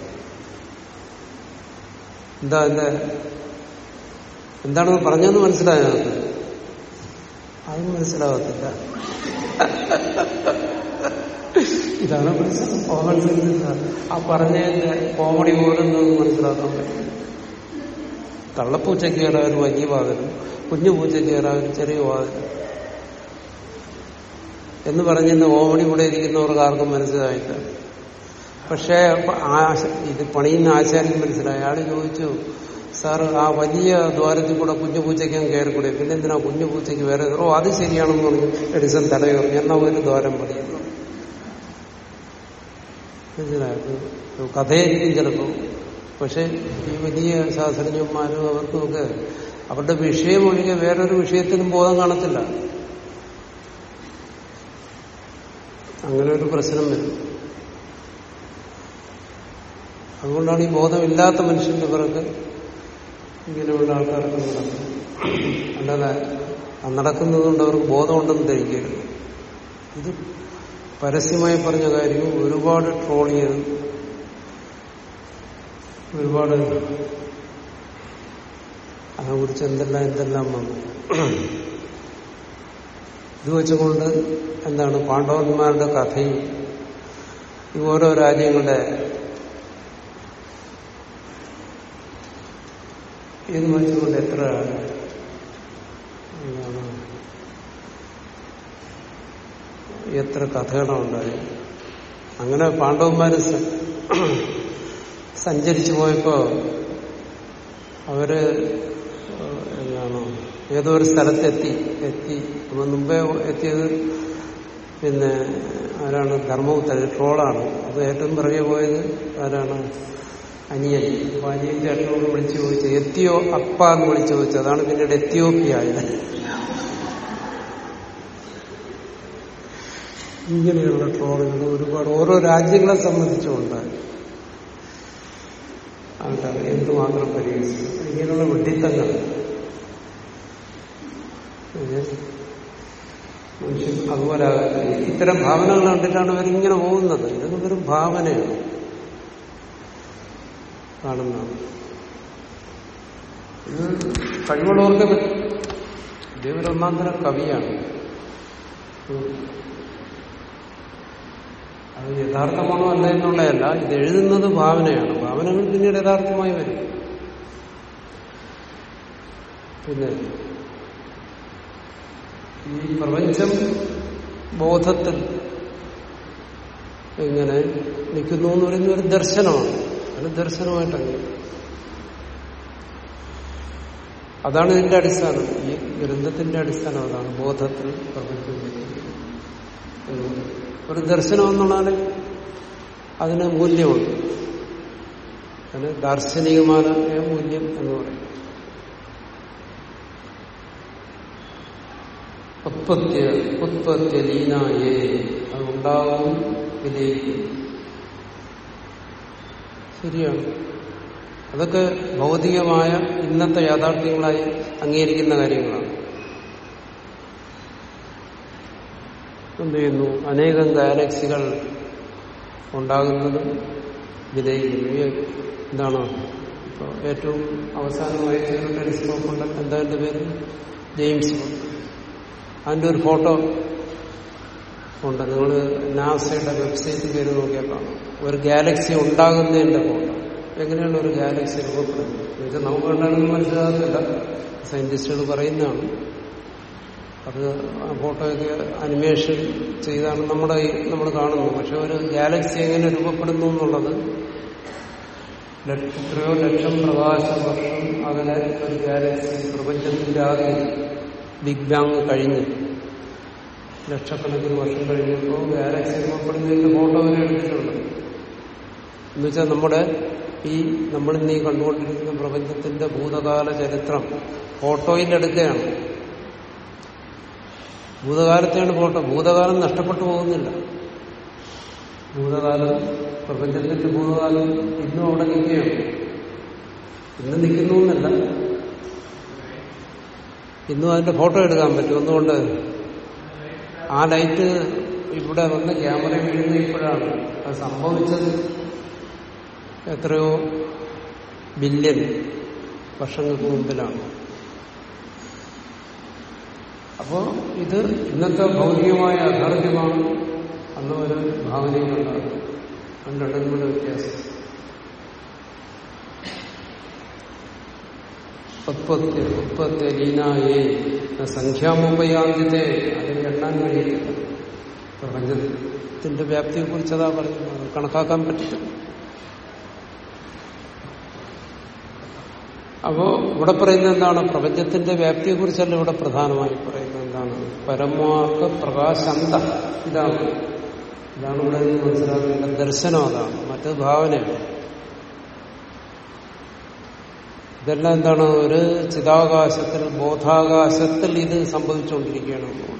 എന്താ എന്റെ എന്താണെന്ന് പറഞ്ഞെന്ന് മനസ്സിലായോ അതും മനസ്സിലാകത്തില്ല. ഇതാണ് മനസ്സിലാക്കും കോമൺ ആ പറഞ്ഞതിന്റെ കോമഡി പോലും മനസ്സിലാക്കാൻ പറ്റും തള്ളപ്പൂച്ചയ്ക്ക് കയറാൻ ഒരു വലിയ വാതിലും കുഞ്ഞു പൂച്ചയ്ക്ക് കയറാൻ ഒരു ചെറിയ വാതിലും. എന്ന് പറഞ്ഞിരുന്ന ഓവണി കൂടെ ഇരിക്കുന്നവർക്ക് ആർക്കും മനസ്സിലായില്ല. പക്ഷേ ഇത് പണിയുന്ന ആശാരിക്ക് മനസ്സിലായി. അയാൾ ചോദിച്ചു സാർ ആ വലിയ ദ്വാരത്തിൽ കൂടെ കുഞ്ഞു പൂച്ചയ്ക്ക് ഞാൻ കയറിക്കൂടെ? പിന്നെ എന്തിനാ കുഞ്ഞു പൂച്ചയ്ക്ക് വേറെ ഓ അത് ശരിയാണെന്ന് പറഞ്ഞു. എഡിസൺ തലയുറങ്ങി എന്നാ ഒരു ദ്വാരം പണിയുന്നു? മനസ്സിലായത് കഥയായിരിക്കും ചിലപ്പോൾ പക്ഷെ ഈ വലിയ ശാസ്ത്രജ്ഞന്മാരും അവർക്കുമൊക്കെ അവരുടെ വിഷയം ഒഴികെ വേറൊരു വിഷയത്തിനും ബോധം കാണത്തില്ല. അങ്ങനെ ഒരു പ്രശ്നം വരും. അതുകൊണ്ടാണ് ഈ ബോധമില്ലാത്ത മനുഷ്യന്റെ പിറക്ക് ഇങ്ങനെയുള്ള ആൾക്കാർക്ക് നടക്കുന്നത്. അല്ലാതെ നടക്കുന്നത് നടക്കുന്നതുകൊണ്ട് അവർക്ക് ബോധമുണ്ടെന്ന് ധരിക്കരുത്. ഇത് പരസ്യമായി പറഞ്ഞ കാര്യവും ഒരുപാട് ട്രോൾ ചെയ്ത് ഒരുപാട് അതിനെക്കുറിച്ച് എന്തെല്ലാം എന്തെല്ലാം വന്നു. ഇത് വെച്ചുകൊണ്ട് എന്താണ് പാണ്ഡവന്മാരുടെ കഥയും ഈ ഓരോ രാജ്യങ്ങളുടെ ഇത് വെച്ചുകൊണ്ട് എത്ര എത്ര കഥകളുണ്ടായി അങ്ങനെ പാണ്ഡവന്മാര് സ- സഞ്ചരിച്ചു പോയപ്പോ അവർ എന്താണ് ഏതോ ഒരു സ്ഥലത്തെത്തി എത്തി. അപ്പൊ മുമ്പേ എത്തിയത് പിന്നെ ആരാണ്? ധർമ്മപുത്രൻ ട്രോളാണ്. അത് ഏറ്റവും പിറകെ പോയത് ആരാണ്? അനിയൻ. അപ്പൊ അനിയൻ ചേട്ടനോട് വിളിച്ചു ചോദിച്ചു എത്തിയോ അപ്പ എന്ന് വിളിച്ചു ചോദിച്ചു. അതാണ് പിന്നീട് എത്തിയോപ്യ ആയത്. ഇങ്ങനെയുള്ള ട്രോളുകൾ ഒരുപാട് ഓരോ രാജ്യങ്ങളെ സംബന്ധിച്ചുകൊണ്ട് ആൾക്കാർ എന്തുമാത്രം പരിഹരിച്ചു ഇങ്ങനെയുള്ള വെട്ടിത്തങ്ങൾ ഇത് മനുഷ്യൻ അതുപോലെ ഇത്തരം ഭാവനകൾ കണ്ടിട്ടാണ് ഇവരിങ്ങനെ പോകുന്നത്. ഇതൊന്നും വെറും ഭാവനയാണ് കാണുന്നതാണ്. ഇത് കഴിവുള്ളവർക്ക് ഇദ്ദേഹം തരം കവിയാണ്. അത് യഥാർത്ഥമാണോ അല്ല എന്നുള്ളതല്ല ഇത് എഴുതുന്നത് ഭാവനയാണ്. ഭാവനകൾ പിന്നീട് യഥാർത്ഥമായി വരും. പിന്നെ ഈ പ്രപഞ്ചം ബോധത്തിൽ ഇങ്ങനെ നിൽക്കുന്നു എന്ന് പറയുന്ന ഒരു ദർശനമാണ്. അത് ദർശനമായിട്ടാണ് അതാണ് ഇതിന്റെ അടിസ്ഥാനം. ഈ ഗ്രന്ഥത്തിന്റെ അടിസ്ഥാനം അതാണ് ബോധത്തിൽ പ്രപഞ്ചം എന്നുള്ളത്. ഒരു ദർശനം എന്നുള്ളത് അതിന് മൂല്യമുണ്ട്. അതിന് ദാർശനികമായ മൂല്യം എന്ന് പറയും. ഉത്പത്തി ഉത്പത്തി ലീനായേ അത് ഉണ്ടാകും ശരിയാണ്. അതൊക്കെ ഭൗതികമായ ഇന്നത്തെ യാഥാർത്ഥ്യങ്ങളായി അംഗീകരിക്കുന്ന കാര്യങ്ങളാണ്. എന്ത് ചെയ്യുന്നു? അനേകം ഗാലക്സികൾ ഉണ്ടാകുന്നതും വിധേയിക്കുന്നു എന്താണ് ഇപ്പോൾ ഏറ്റവും അവസാനമായി ടെലിസ്കോപ്പ് ഉണ്ട്. എന്താ എന്റെ പേര്? ജെയിംസ് അതിന്റെ ഒരു ഫോട്ടോ ഉണ്ട്. നിങ്ങൾ നാസയുടെ വെബ്സൈറ്റിൽ കയറി നോക്കിയാൽ കാണാം. ഒരു ഗാലക്സി ഉണ്ടാകുന്നതിന്റെ ഫോട്ടോ. എങ്ങനെയാണ് ഒരു ഗാലക്സി രൂപപ്പെടുന്നത്? എന്നുവെച്ചാൽ നമുക്ക് കണ്ടാലൊന്നും മനസ്സിലാകത്തില്ല സയന്റിസ്റ്റുകൾ പറയുന്നതാണ്. അത് ആ ഫോട്ടോയൊക്കെ അനിമേഷൻ ചെയ്താണ് നമ്മുടെ നമ്മൾ കാണുന്നത്. പക്ഷെ ഒരു ഗാലക്സി എങ്ങനെ രൂപപ്പെടുന്നു എന്നുള്ളത് എത്രയോ ലക്ഷം പ്രകാശ വർഷം അകലെ ഒരു ഗാലക്സി പ്രപഞ്ചത്തിന്റെ ആകെ ബിഗ് ബാങ് കഴിഞ്ഞ് ലക്ഷക്കണക്കിന് വർഷം കഴിഞ്ഞപ്പോൾ ഗാലക്സി രൂപപ്പെടുന്നതിന്റെ ഫോട്ടോ വരെ എടുത്തിട്ടുണ്ട്. എന്നുവെച്ചാൽ നമ്മുടെ ഈ നമ്മളിന്ന് ഈ കണ്ടുകൊണ്ടിരിക്കുന്ന പ്രപഞ്ചത്തിന്റെ ഭൂതകാല ചരിത്രം ഫോട്ടോയിൽ എടുക്കുകയാണ്. ഭൂതകാലത്തെയാണ് പോട്ടെ. ഭൂതകാലം നഷ്ടപ്പെട്ടു പോകുന്നില്ല. ഭൂതകാലം പ്രപഞ്ചത്തിന്റെ ഭൂതകാലം ഇന്നും അവിടെ നിൽക്കുകയാണ് ഇന്ന് നിൽക്കുന്നു എന്നല്ല. ഇന്നും അതിന്റെ ഫോട്ടോ എടുക്കാൻ പറ്റും. ഒന്നുകൊണ്ട് ആ ലൈറ്റ് ഇവിടെ വന്ന് ക്യാമറ വീഴുന്ന ഇപ്പോഴാണ്. അത് സംഭവിച്ചത് എത്രയോ ബില്യൺ വർഷങ്ങൾക്ക് മുമ്പിലാണ്. അപ്പോ ഇത് ഇന്നത്തെ ഭൗതികമായ യാഥാർത്ഥ്യമാണ് അന്ന് ഒരു ഭാവനയിലുണ്ടാകും അത് രണ്ടും കൂടെ വ്യത്യാസം. ഉത്പത്തി ഉത്പത്തി ലീനായേ സംഖ്യാമുപയാന്തിത്തെ അതിന് എണ്ണാൻ കഴിയില്ല പ്രപഞ്ചത്തിന്റെ വ്യാപ്തിയെ കുറിച്ച് പറയുന്നത് പറഞ്ഞു കണക്കാക്കാൻ പറ്റത്തില്ല അപ്പോ ഇവിടെ പറയുന്നത് എന്താണ്? പ്രപഞ്ചത്തിന്റെ വ്യാപ്തിയെ കുറിച്ചല്ല ഇവിടെ പ്രധാനമായി പറയുന്നത് എന്താണ്? പരമാർത്ഥ പ്രകാശന്ത. ഇതാണ്. ഇതാണ് ഇവിടെ നിന്ന് മനസ്സിലാക്കേണ്ട ദർശനം അതാണ്. മറ്റത് ഭാവനയാണ് ഇതെല്ലാം എന്താണ്? ഒരു ചിതാകാശത്തിൽ ബോധാകാശത്തിൽ ഇത് സംഭവിച്ചുകൊണ്ടിരിക്കുകയാണ്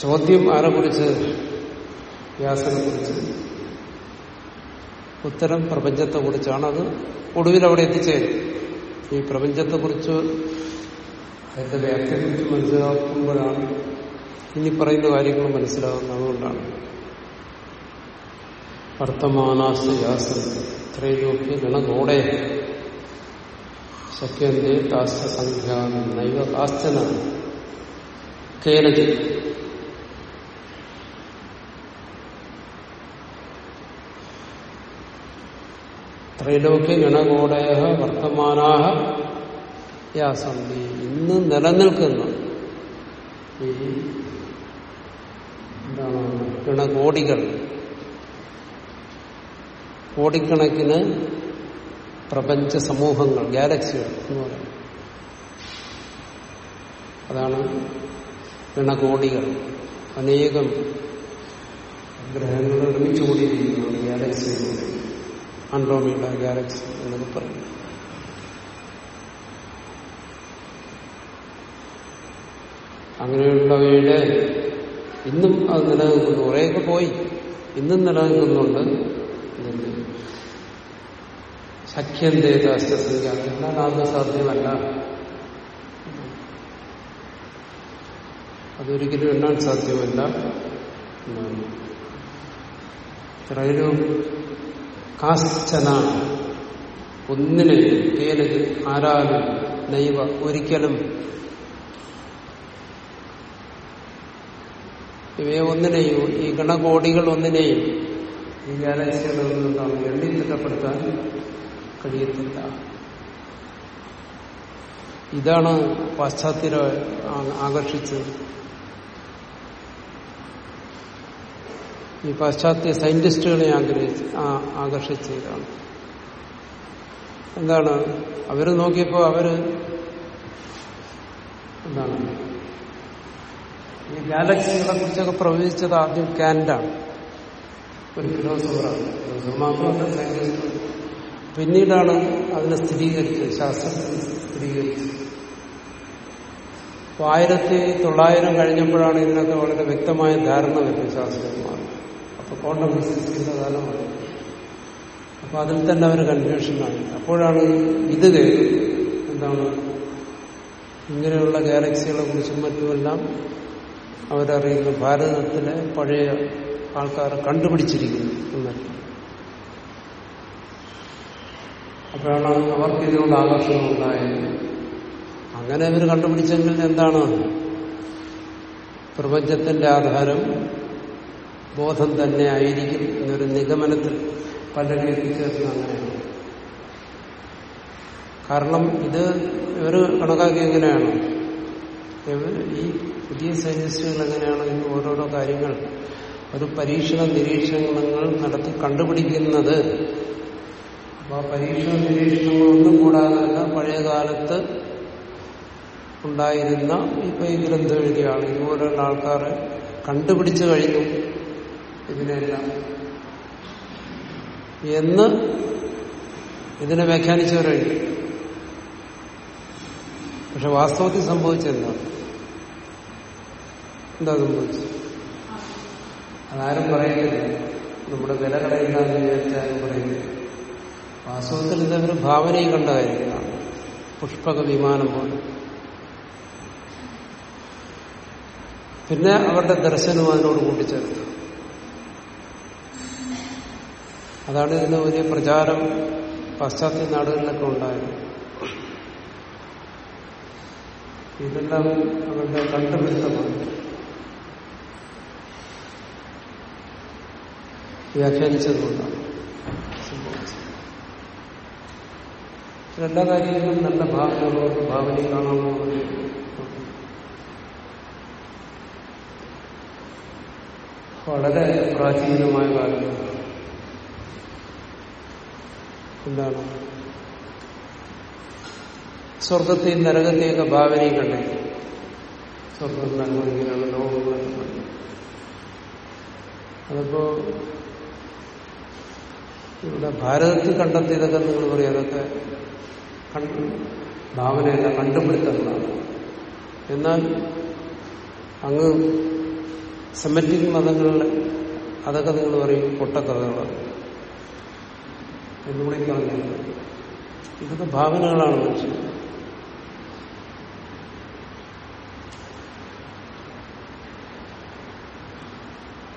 ചോദ്യം ആരെ കുറിച്ച് വ്യാസനെ കുറിച്ച് ഉത്തരം പ്രപഞ്ചത്തെ കുറിച്ചാണ് അത് ഒടുവിൽ അവിടെ എത്തിച്ചേരും ഈ പ്രപഞ്ചത്തെ കുറിച്ച് അതിന്റെ വ്യാപ്തിയെക്കുറിച്ച് മനസ്സിലാക്കുമ്പോഴാണ് ഇനി പറയുന്ന കാര്യങ്ങൾ മനസ്സിലാകുന്നത് അതുകൊണ്ടാണ് വർത്തമാനാശ്രയാസം ത്രൈലോക്യ ഗണഗോടെ ശക്യന്തേ താസ്യ സംഖ്യ നൈവ കാശ്ചന. കേനചിത്. ത്രൈലോക്യ ഗണഗോടയ വർത്തമാനാഹ യാസന്തി ഇന്ന് നിലനിൽക്കുന്ന. ഈ എന്താണ് ഗണകോടികൾ കോടിക്കണക്കിന് പ്രപഞ്ച സമൂഹങ്ങൾ ഗാലക്സികൾ എന്ന് പറയുന്നത് അതാണ് ഗണകോടികൾ അനേകം ഗ്രഹങ്ങൾ ഒരുമിച്ച് കൂടിയിരിക്കുന്നതാണ് ഗാലക്സി ആൻഡ്രോമീഡ ഗാലക്സി എന്നൊക്കെ പറയുന്നു അങ്ങനെയുള്ളവയുടെ ഇന്നും അത് നിലനിൽക്കുന്നു. കുറേയൊക്കെ പോയി. ഇന്നും നിലനിൽക്കുന്നുണ്ട്. സഖ്യന്തേത സഖ്യന്തേതാസ്തസംഖ്യ എന്നാൽ അത് സാധ്യമല്ല. അതൊരിക്കലും എണ്ണാൻ സാധ്യമല്ല. എന്നാണ്. ത്രൈലോ കാശ്ചന. ഒന്നിനെ കേലത് ആരാലും നൈവ ഒരിക്കലും. ഇവയെ ഒന്നിനെയും ഈ ഗണകോടികൾ ഒന്നിനെയും ഈ ഗാലക്സികളിൽ എണ്ണി തിട്ടപ്പെടുത്താൻ കഴിയത്തില്ല. ഇതാണ് പാശ്ചാത്യരെ ആ- ആകർഷിച്ചത്. ഈ പാശ്ചാത്യ സയന്റിസ്റ്റുകളെ ആഗ്രഹിച്ച് ആ- ആകർഷിച്ച എന്താണ്? അവർ നോക്കിയപ്പോ അവർ എന്താണ്? ഈ ഗാലക്സികളെ കുറിച്ചൊക്കെ പ്രവചിച്ചത് ആദ്യം കാൻഡാണ് ഒരു ഫിലോസഫറാണ്. പിന്നീടാണ് അതിനെ സ്ഥിരീകരിച്ചത് ശാസ്ത്രത്തിൽ സ്ഥിരീകരിച്ചത്. അപ്പൊ ആയിരത്തി തൊള്ളായിരം കഴിഞ്ഞപ്പോഴാണ് ഇതിനൊക്കെ വളരെ വ്യക്തമായ ധാരണ വരുന്നത് ശാസ്ത്രജ്ഞന്മാർ ക്വാണ്ടം ഫിസിക്സിന്റെ കാലമാണ്. അപ്പൊ അതിൽ തന്നെ അവർ കൺഫ്യൂഷനായി അപ്പോഴാണ് ഇത് എന്താണ് ഇങ്ങനെയുള്ള ഗാലക്സികളെ കുറിച്ചും മറ്റുമെല്ലാം അവരറിയുന്നു ഭാരതത്തിലെ പഴയ ആൾക്കാരെ കണ്ടുപിടിച്ചിരിക്കുന്നു എന്നല്ല അപ്പോഴാണ് അവർക്ക് ഇതിനോട് ആകർഷണം ഉണ്ടായത്. അങ്ങനെ ഇവർ കണ്ടുപിടിച്ചെങ്കിൽ എന്താണ്? പ്രപഞ്ചത്തിന്റെ ആധാരം ബോധം തന്നെ ആയിരിക്കും എന്നൊരു നിഗമനത്തിൽ പലരും എത്തിച്ചേർന്ന് അങ്ങനെയാണ്. കാരണം ഇത് ഇവർ കണക്കാക്കി എങ്ങനെയാണ്? ഈ പുതിയ സജസ്റ്റുകൾ എങ്ങനെയാണ് ഇന്ന് ഓരോരോ കാര്യങ്ങൾ ഒരു പരീക്ഷണ നിരീക്ഷണങ്ങൾ നടത്തി കണ്ടുപിടിക്കുന്നത്? അപ്പൊ ആ പരീക്ഷണ നിരീക്ഷണങ്ങളൊന്നും കൂടാതല്ല പഴയ കാലത്ത് ഉണ്ടായിരുന്ന ഇപ്പൊ ഈ ഗ്രന്ഥം എഴുതിയാണ് ഇതുപോലെയുള്ള ആൾക്കാരെ കണ്ടുപിടിച്ചു കഴിഞ്ഞു. ഇതിനെല്ലാം. എന്ന് ഇതിനെ വ്യാഖ്യാനിച്ചവരുണ്ട് പക്ഷെ വാസ്തവത്തിൽ സംഭവിച്ചെന്താണ് എന്താ സംഭവിച്ചു അതാരും പറയുന്നില്ല നമ്മുടെ വില കളയില്ലാന്ന് വിചാരിച്ചാലും പറയുന്നില്ല വാസ്തവത്തിൽ ഇതൊരു ഭാവനയും കണ്ട കാര്യങ്ങളാണ് പുഷ്പക വിമാനം പോലെ. പിന്നെ അവരുടെ ദർശനവും അതിനോട് കൂട്ടിച്ചേർത്തു. അതാണ് ഇതിന് വലിയ പ്രചാരം പാശ്ചാത്യ നാടുകളിലൊക്കെ ഉണ്ടായത്. ഇതെല്ലാം അവരുടെ കണ്ടുപിടുത്തമാണ്. വ്യാഖ്യാനിച്ചതുകൊണ്ടാണ്. സംഭവിച്ചത് എല്ലാ കാര്യങ്ങളും നല്ല ഭാവനകളോട് ഭാവനയും കാണാമോ വളരെ പ്രാചീനമായ കാലത്താണ് എന്താണ്? സ്വർഗത്തെയും നരകത്തെയൊക്കെ ഭാവനയും കണ്ടേ സ്വർഗം നന്മയിങ്ങനെയാണ് ലോകങ്ങളൊക്കെ കണ്ടു അതിപ്പോ ഇവിടെ ഭാരതത്തിൽ കണ്ടെത്തിയതൊക്കെ നിങ്ങൾ പറയും. അതൊക്കെ ഭാവനയല്ല കണ്ടുപിടുത്തങ്ങളാണ്. എന്നാൽ അങ്ങ് സെമറ്റിക് മതങ്ങളിൽ അതൊക്കെ നിങ്ങൾ പറയും പൊട്ടക്കഥകളാണ്. എന്നുകൂടി പറഞ്ഞില്ല ഇതൊക്കെ ഭാവനകളാണ് മനുഷ്യൻ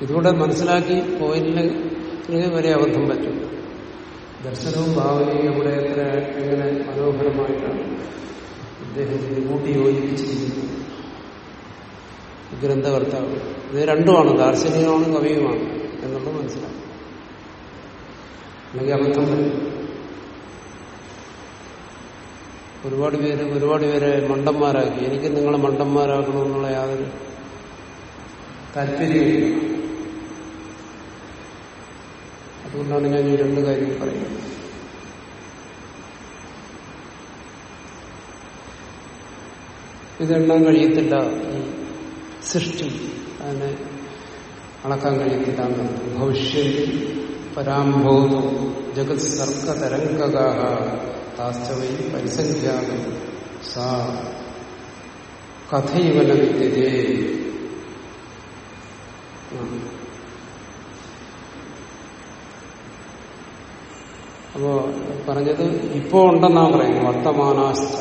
ഇതുകൂടെ മനസ്സിലാക്കി പോയില്ലെങ്കിൽ വരെ അബദ്ധം പറ്റും. ദർശനവും ഭാവനയും ഇവിടെ എത്ര എങ്ങനെ മനോഹരമായിട്ടാണ് ഇദ്ദേഹത്തിന് കൂട്ടി യോജിപ്പിച്ചിരിക്കുന്നത് ഗ്രന്ഥകർത്താവ്. ഇത് രണ്ടുമാണ് ദാർശനികമാണ് കവിയുമാണ് എന്നുള്ളത് മനസ്സിലാക്കും. അല്ലെങ്കിൽ അബദ്ധം വരും ഒരുപാട് പേര് ഒരുപാട് പേരെ മണ്ടന്മാരാക്കി. എനിക്ക് നിങ്ങളെ മണ്ടന്മാരാക്കണമെന്നുള്ള യാതൊരു താല്പര്യമില്ല അതുകൊണ്ടാണ് ഞാൻ ഈ രണ്ട് കാര്യം പറയുന്നത്. ഇതെണ്ണാൻ കഴിയത്തില്ല. ഈ സൃഷ്ടി അതിനെ അളക്കാൻ കഴിയത്തില്ല എന്നർത്ഥം ഭവിഷ്യത്തിൽ പരാംഭോതു ജഗത് സർക്കതരംഗകാഹ. താസ്തവൈ പരിസംഖ്യാതം സാ കഥയുവന വിദ്യതേ അപ്പോ പറഞ്ഞത് ഇപ്പോ ഉണ്ടെന്നാ പറയുന്നത് വർത്തമാനാസ്ഥ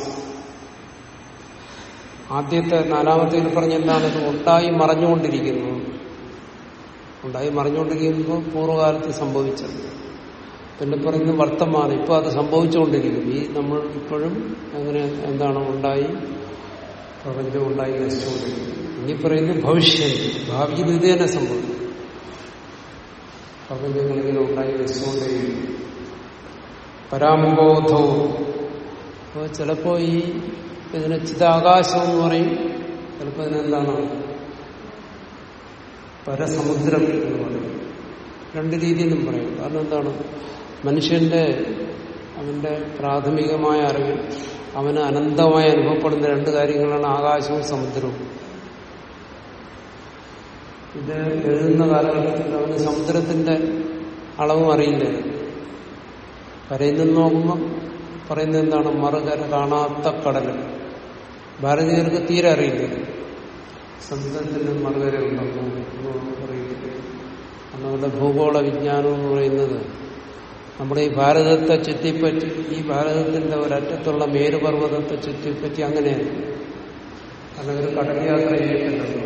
ആദ്യത്തെ നാലാമത്തേൽ പറഞ്ഞ എന്താണ് ഇത് ഉണ്ടായി മറഞ്ഞുകൊണ്ടിരിക്കുന്നു. ഉണ്ടായി. മറിഞ്ഞുകൊണ്ടിരിക്കുമ്പോൾ പൂർവകാലത്ത് സംഭവിച്ചത്. പിന്നെ പറയുന്നത് വർത്തമാനം ഇപ്പോൾ അത് സംഭവിച്ചുകൊണ്ടിരിക്കുന്നു. ഈ നമ്മൾ ഇപ്പോഴും അങ്ങനെ എന്താണ് ഉണ്ടായി? പ്രപഞ്ചം ഉണ്ടായി നശിച്ചുകൊണ്ടിരിക്കുന്നു. ഇനി പറയുന്നത് ഭവിഷ്യം ഭാവിയിൽ ഇത് തന്നെ സംഭവിക്കും. പ്രപഞ്ചങ്ങളിങ്ങനെ ഉണ്ടായി നശിച്ചുകൊണ്ടിരിക്കുന്നു. പരാമബോധവും അപ്പോൾ ചിലപ്പോൾ ഈ ഇതിന് ചിതാകാശം എന്ന് പറയും. ചിലപ്പോൾ ഇതിനെന്താണ് പരസമുദ്രം എന്ന് പറയും. രണ്ട് രീതിയിലും പറയും. കാരണം എന്താണ്? മനുഷ്യന്റെ അവന്റെ പ്രാഥമികമായ അറിവിൽ അവന് അനന്തമായി അനുഭവപ്പെടുന്ന രണ്ട് കാര്യങ്ങളാണ് ആകാശവും സമുദ്രവും. ഇത് എഴുതുന്ന കാലഘട്ടത്തിൽ അവന് സമുദ്രത്തിന്റെ അളവും അറിയില്ല. കരയിൽ നോക്കുമ്പോൾ പറയുന്നത് എന്താണ്? മറുകര കാണാത്ത കടൽ ഭാരതീയർക്ക് തീരെ അറിയില്ല സമുദ്രത്തിന്റെ മറുകര ഉണ്ടെന്നോ പറയുന്നത് നമ്മുടെ ഭൂഗോള വിജ്ഞാനം എന്ന് പറയുന്നത് നമ്മുടെ ഈ ഭാരതത്തെ ചുറ്റിപ്പറ്റി ഈ ഭാരതത്തിന്റെ ഒരറ്റത്തുള്ള മേരുപർവതത്തെ ചുറ്റിപ്പറ്റി അങ്ങനെയാണ്. കാരണം ഒരു കടൽ യാത്ര ചെയ്തിട്ടുണ്ടല്ലോ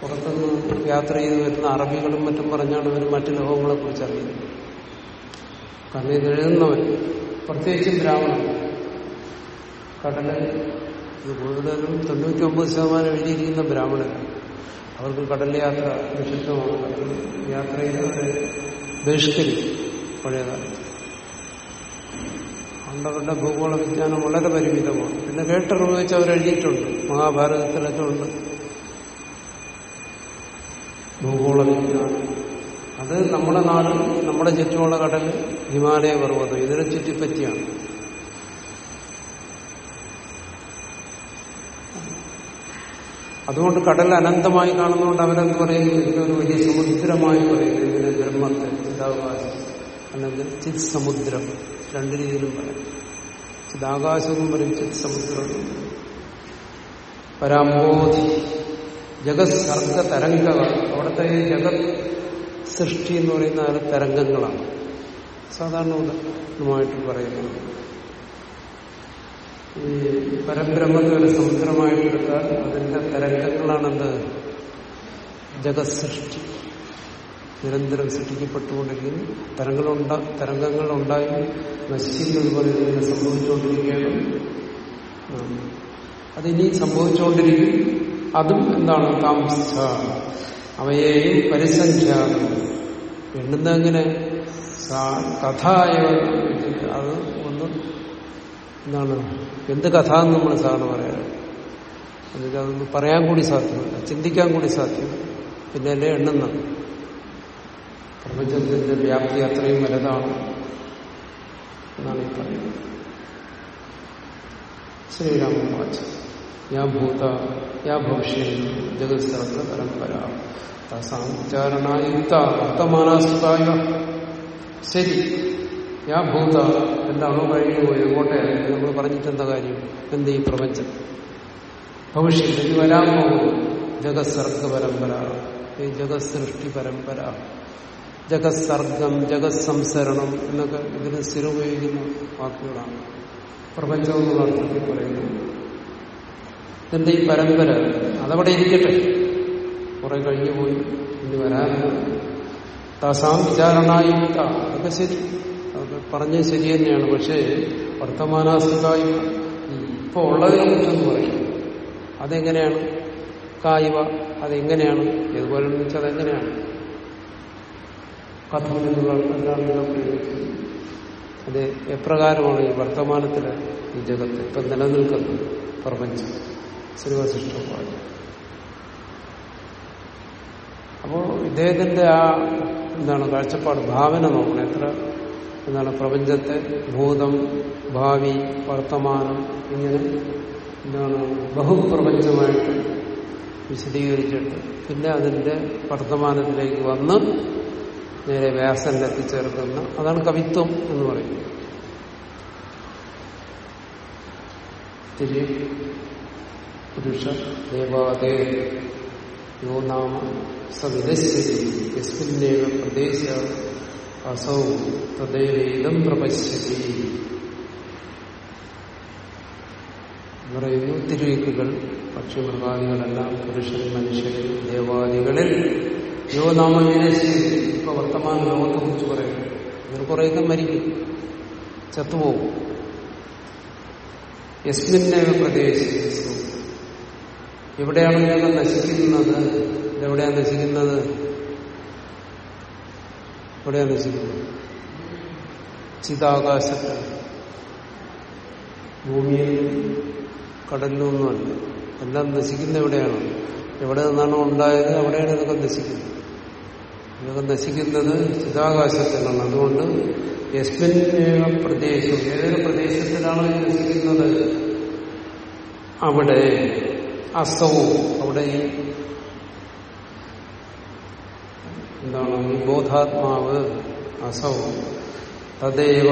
പുറത്തുനിന്ന് യാത്ര ചെയ്ത് വരുന്ന അറബികളും മറ്റും പറഞ്ഞാണ് ഇവർ മറ്റു ലോകങ്ങളെ കുറിച്ച് അറിയുന്നത് കാരണം ഇത് എഴുതുന്നവൻ പ്രത്യേകിച്ചും ബ്രാഹ്മണൻ കടൽ ഇത് കൂടുതലും തൊണ്ണൂറ്റി ഒമ്പത് ശതമാനം എഴുതിയിരിക്കുന്ന ബ്രാഹ്മണരാണ് അവർക്ക് കടൽ യാത്ര നിഷിദ്ധമാണ് കടൽ യാത്രയിൽ ബഹിഷ്കരിക്കും പഴയകാലത്ത് അതുകൊണ്ട് ഭൂഗോള വിജ്ഞാനം വളരെ പരിമിതമാണ്. പിന്നെ കേട്ടറിവ് വെച്ച് അവരെഴുതിയിട്ടുണ്ട് മഹാഭാരതത്തിലൊക്കെ ഉണ്ട് ഭൂഗോള വിജ്ഞാനം. അത് നമ്മുടെ നാട് നമ്മുടെ ചുറ്റുമുള്ള കടൽ ഹിമാലയ പർവതം. ഇതിനെ ചുറ്റിപ്പറ്റിയാണ്. അതുകൊണ്ട് കടൽ അനന്തമായി കാണുന്നതുകൊണ്ട് അവരെന്ത് പറയുന്നു ഇതിനൊരു വലിയ സമുദ്രമായി പറയുന്നു ഇതിനെ ബ്രഹ്മത്തെ ചിതാകാശം അല്ലെങ്കിൽ ചിത് സമുദ്രം രണ്ട് രീതിയിലും പറയാം. ചിതാകാശവും പറയും ചിത് സമുദ്രം പരാമ്പോധി ജഗത് സർഗ തരംഗങ്ങൾ അവിടുത്തെ ജഗത് സൃഷ്ടി എന്ന് പറയുന്ന തരംഗങ്ങളാണ്. തരംഗങ്ങളാണ് സാധാരണമായിട്ട് പറയുന്നത് ഈ പരബ്രഹ്മത്തെ ഒരു സമുദ്രമായിട്ടെടുത്താൽ അതിന്റെ തരംഗങ്ങളാണെന്ത് ജഗസൃഷ്ടി നിരന്തരം സൃഷ്ടിക്കപ്പെട്ടുകൊണ്ടിരിക്കുന്നു. തരങ്ങളുണ്ട തരംഗങ്ങൾ ഉണ്ടായി നശിക്കുന്നത് പോലെ ഇങ്ങനെ സംഭവിച്ചുകൊണ്ടിരിക്കുകയാണ് അതിനി സംഭവിച്ചുകൊണ്ടിരിക്കും. അതും എന്താണ്? താമസ അവയെയും പരിസംഖ്യാതം എണ്ണുന്ന എങ്ങനെ ആയ അത് ഒന്ന് എന്താണ്? എന്ത് കഥ എന്ന് നമ്മൾ സാറിന് പറയാറ്? എന്നിട്ട് അതൊന്ന് പറയാൻ കൂടി സാധ്യമല്ല ചിന്തിക്കാൻ കൂടി സാധ്യമല്ല പിന്നെ അല്ലേ എണ്ണുന്ന പ്രപഞ്ചത്തിന്റെ വ്യാപ്തി അത്രയും വലുതാണ് എന്നാണ് ഈ പറയുന്നത്. ശ്രീരാമ വാച യാ ഭൂത യാ ഭവിഷ്യ ജഗത്സർഗ പരമ്പര. തസാം വിചാരണായുക്ത വർത്തമാനാസുതായ ശരി. യാ ഭൂത എന്താണോ കഴിഞ്ഞു പോയി എങ്ങോട്ടെ നമ്മൾ പറഞ്ഞിട്ട് എന്താ കാര്യം? എന്ത് ഈ പ്രപഞ്ചം? ഭവിഷ്യം ഇനി വരാൻ പോകുന്നു. ജഗത്സർഗ പരമ്പര ഈ ജഗത് സൃഷ്ടി പരമ്പര. ജഗത് സർഗം ജഗത് സംസരണം എന്നൊക്കെ ഇതിന് സ്ഥിരമുപയോഗിക്കുന്ന വാക്കുകളാണ്. പ്രപഞ്ചം എന്നുള്ള അർത്ഥത്തിൽ പറയുന്നത് ഇതിന്റെ ഈ പരമ്പര? അതവിടെ ഇരിക്കട്ടെ. കുറെ കഴിഞ്ഞു പോയി ഇനി വരാനുണ്ട് തസാം വിചാരണായുക്ത. അതൊക്കെ ശരി. പറഞ്ഞത് ശരി തന്നെയാണ് പക്ഷേ വർത്തമാനാസുഖായി ഇപ്പൊ ഉള്ളതിനെ കുറിച്ചൊന്ന് പറയും. അതെങ്ങനെയാണ്? കായിവ അതെങ്ങനെയാണ്? ഇതുപോലെ വെച്ചാൽ അതെങ്ങനെയാണ്? കഥം അത് എപ്രകാരമാണ് ഈ വർത്തമാനത്തിലെ ഈ ജഗത്ത് ഇപ്പൊ നിലനിൽക്കുന്നത്? പ്രപഞ്ചം ശ്രീവശിഷ്ടം പറഞ്ഞു അപ്പോ ഇദ്ദേഹത്തിന്റെ ആ എന്താണ് കാഴ്ചപ്പാട് ഭാവന നോക്കണം. എത്ര എന്താണ് പ്രപഞ്ചത്തെ ഭൂതം ഭാവി വർത്തമാനം ഇങ്ങനെ എന്താണ് ബഹുപ്രപഞ്ചമായിട്ട് വിശദീകരിച്ചിട്ട് പിന്നെ അതിന്റെ വർത്തമാനത്തിലേക്ക് വന്ന് നേരെ വ്യാസനിലെത്തിച്ചേർക്കുന്ന അതാണ് കവിത്വം എന്ന് പറയുന്നത്. തിരി പുരുഷ ദേവാദേ യോ നാമ സവിദശ്യതി പ്രദേശ അസൗ തദ്ദേവം പ്രപശ്യതി പറയുന്നു തിരുവിക്കുകൾ പക്ഷിമൃഗാദികളെല്ലാം പുരുഷൻ മനുഷ്യൻ ദേവാദികളിൽ യോ നാമ ഇപ്പൊ വർത്തമാന ലോകത്തെ കുറിച്ച് പറയുന്നു. ഇവർ കുറേയൊക്കെ മരിക്കും. ചത്തുപോകും. യസ്മിന്നേവ പ്രദേശിച്ചു എവിടെയാണ് ഞങ്ങൾ നശിക്കുന്നത്? എവിടെയാണ് നശിക്കുന്നത്? എവിടെയാണ് നശിക്കുന്നത് ചിതാകാശത്ത് ഭൂമിയിൽ കടലിലൊന്നുമല്ല എല്ലാം നശിക്കുന്ന എവിടെയാണ്? എവിടെ നിന്നാണോ ഉണ്ടായത്? അവിടെയാണ് ഇതൊക്കെ നശിക്കുന്നത്. ഇതൊക്കെ നശിക്കുന്നത് ചിതാകാശത്തിലാണ്. അതുകൊണ്ട് യസ്മിൻ പ്രദേശം ഏതൊരു പ്രദേശത്തിലാണോ ഇത് നശിക്കുന്നത്? അവിടെ അസവും അവിടെ ഈ എന്താണ്? ബോധാത്മാവ് അസൗ. തദേവ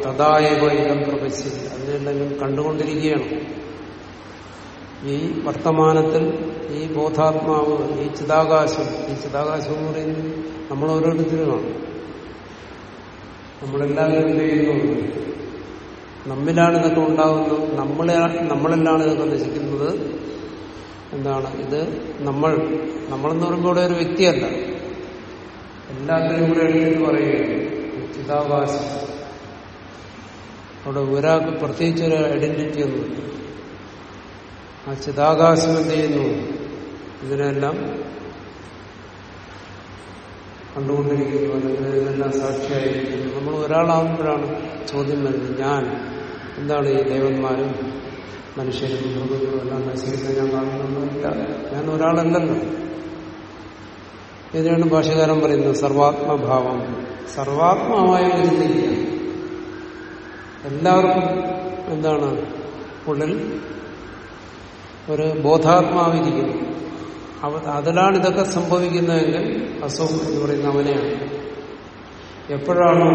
തഥായവ ഇതം പ്രപശ്യതി. അതിനെല്ലാം കണ്ടുകൊണ്ടിരിക്കുകയാണ്. ഈ വർത്തമാനത്തിൽ ഈ ബോധാത്മാവ് ഈ ചിതാകാശം ഈ ചിതാകാശം എന്ന് പറയുന്നത് നമ്മൾ ഓരോരുത്തരുമാണ് നമ്മളെല്ലാവരും എന്ത് ചെയ്യുന്നു? നമ്മിലാണ് ഇതൊക്കെ ഉണ്ടാകുന്നത്. നമ്മളെ നമ്മളെല്ലാണ് ഇതൊക്കെ നശിക്കുന്നത്. എന്താണ്? ഇത് നമ്മൾ. നമ്മളെന്ന് പറയുമ്പോൾ ഇവിടെ ഒരു വ്യക്തിയല്ല. എല്ലാത്തിനും കൂടെ എടുത്തിട്ട് പറയുകയാണ് ചിതാകാശം അവിടെ ഒരാൾക്ക് പ്രത്യേകിച്ച് ഒരു ഐഡന്റിറ്റി ഒന്നുമില്ല ആ ചിതാകാശം എന്ത് ചെയ്യുന്നു? ഇതിനെല്ലാം കണ്ടുകൊണ്ടിരിക്കുന്നു. അല്ലെങ്കിൽ ഇതിനെല്ലാം സാക്ഷിയായിരിക്കുന്നു. നമ്മൾ ഒരാളാകുമ്പോഴാണ് ചോദ്യം വരുന്നത്. ഞാൻ എന്താണ് ഈ ദേവന്മാരും മനുഷ്യരും മൃഗങ്ങളും എല്ലാം നശിക്കുന്നത് ഞാൻ കാണുന്നൊന്നുമില്ല ഞാൻ ഒരാളല്ലല്ലോ. ഇതിനാണ് ഭാഷകാരൻ പറയുന്നത് സർവാത്മഭാവം. സർവാത്മാവായ ചിന്തിക്കുക എല്ലാവർക്കും എന്താണ്? ഉള്ളിൽ ഒരു ബോധാത്മാവിരിക്കുന്നു. അവ അതിലാണ് ഇതൊക്കെ സംഭവിക്കുന്നതെങ്കിൽ അസുഖം എന്ന് പറയുന്ന അവനെയാണ്. എപ്പോഴാണ്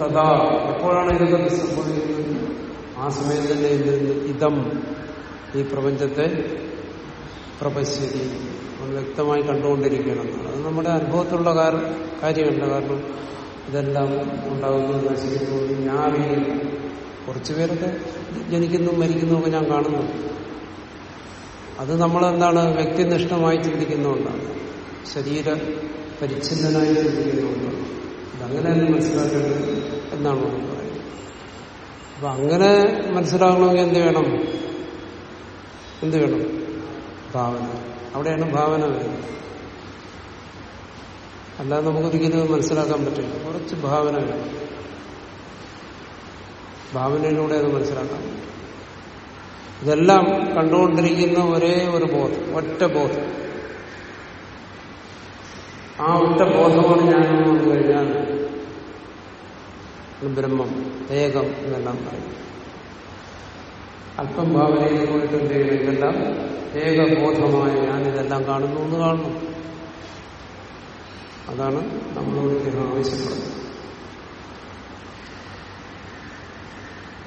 തഥാ എപ്പോഴാണ് ഇതൊക്കെ സംഭവിക്കുന്നത് ആ സമയം തന്നെ ഇതം ഈ പ്രപഞ്ചത്തെ പ്രപശ്യതി നമ്മൾ വ്യക്തമായി കണ്ടുകൊണ്ടിരിക്കണം. അത് നമ്മുടെ അനുഭവത്തിലുള്ള കാര്യമല്ല. കാരണം ഇതെല്ലാം ഉണ്ടാകുന്നു നശിക്കുന്നു ഞാൻ അറിയില്ല കുറച്ചുപേരൊക്കെ ജനിക്കുന്നു മരിക്കുന്നു ഒക്കെ ഞാൻ കാണുന്നു. അത് നമ്മളെന്താണ് വ്യക്തിനിഷ്ഠമായി ചിന്തിക്കുന്നതുകൊണ്ടാണ്. ശരീര പരിച്ഛിന്നനായി ചിന്തിക്കുന്നതുകൊണ്ടാണ്. ഇതങ്ങനെ തന്നെ മനസ്സിലാക്കേണ്ടത് എന്നാണ് പറയുന്നത്. അപ്പൊ അങ്ങനെ മനസ്സിലാകണമെങ്കിൽ എന്ത് വേണം? എന്ത് വേണം? ഭാവന. അവിടെയാണ് ഭാവന വരുന്നത്. അല്ലാതെ നമുക്കൊരിക്കലും മനസ്സിലാക്കാൻ പറ്റില്ല. കുറച്ച് ഭാവന വേണം. ഭാവനയിലൂടെ അത് മനസ്സിലാക്കാൻ ഇതെല്ലാം കണ്ടുകൊണ്ടിരിക്കുന്ന ഒരേ ഒരു ബോധം ഒറ്റ ബോധം. ആ ഒറ്റ ബോധമാണ് ഞാൻ വന്നു കഴിഞ്ഞാൽ ബ്രഹ്മം ഏകം എന്നെല്ലാം പറയും. അല്പം ഭാവനയിൽ പോയിട്ട് ഇതെല്ലാം ഏകബോധമായ ഞാനിതെല്ലാം കാണുന്നു എന്ന് കാണുന്നു. അതാണ് നമ്മളോട് ഇദ്ദേഹം ആവശ്യപ്പെടുന്നത്.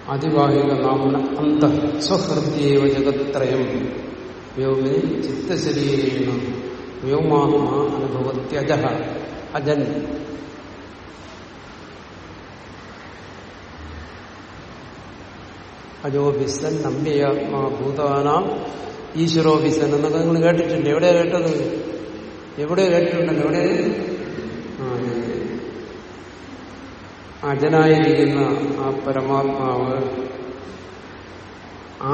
അതിവാഹിക നാമന അന്ത സ്വഹൃദ്യേവ ജഗത്രയം. വ്യോമിനി ചിത്തശരീരേണ വ്യോമാത്മാ അനുഭവത്യജ. അജൻ അജോഭിസൻ നമ്പിയാത്മാ ഭൂതാനാം ഈശ്വരോഭിസൻ എന്നൊക്കെ നിങ്ങൾ കേട്ടിട്ടില്ല എവിടെയാ കേട്ടത്? എവിടെ കേട്ടിട്ടുണ്ടല്ലോ? എവിടെ? അജനായിരിക്കുന്ന ആ പരമാത്മാവ്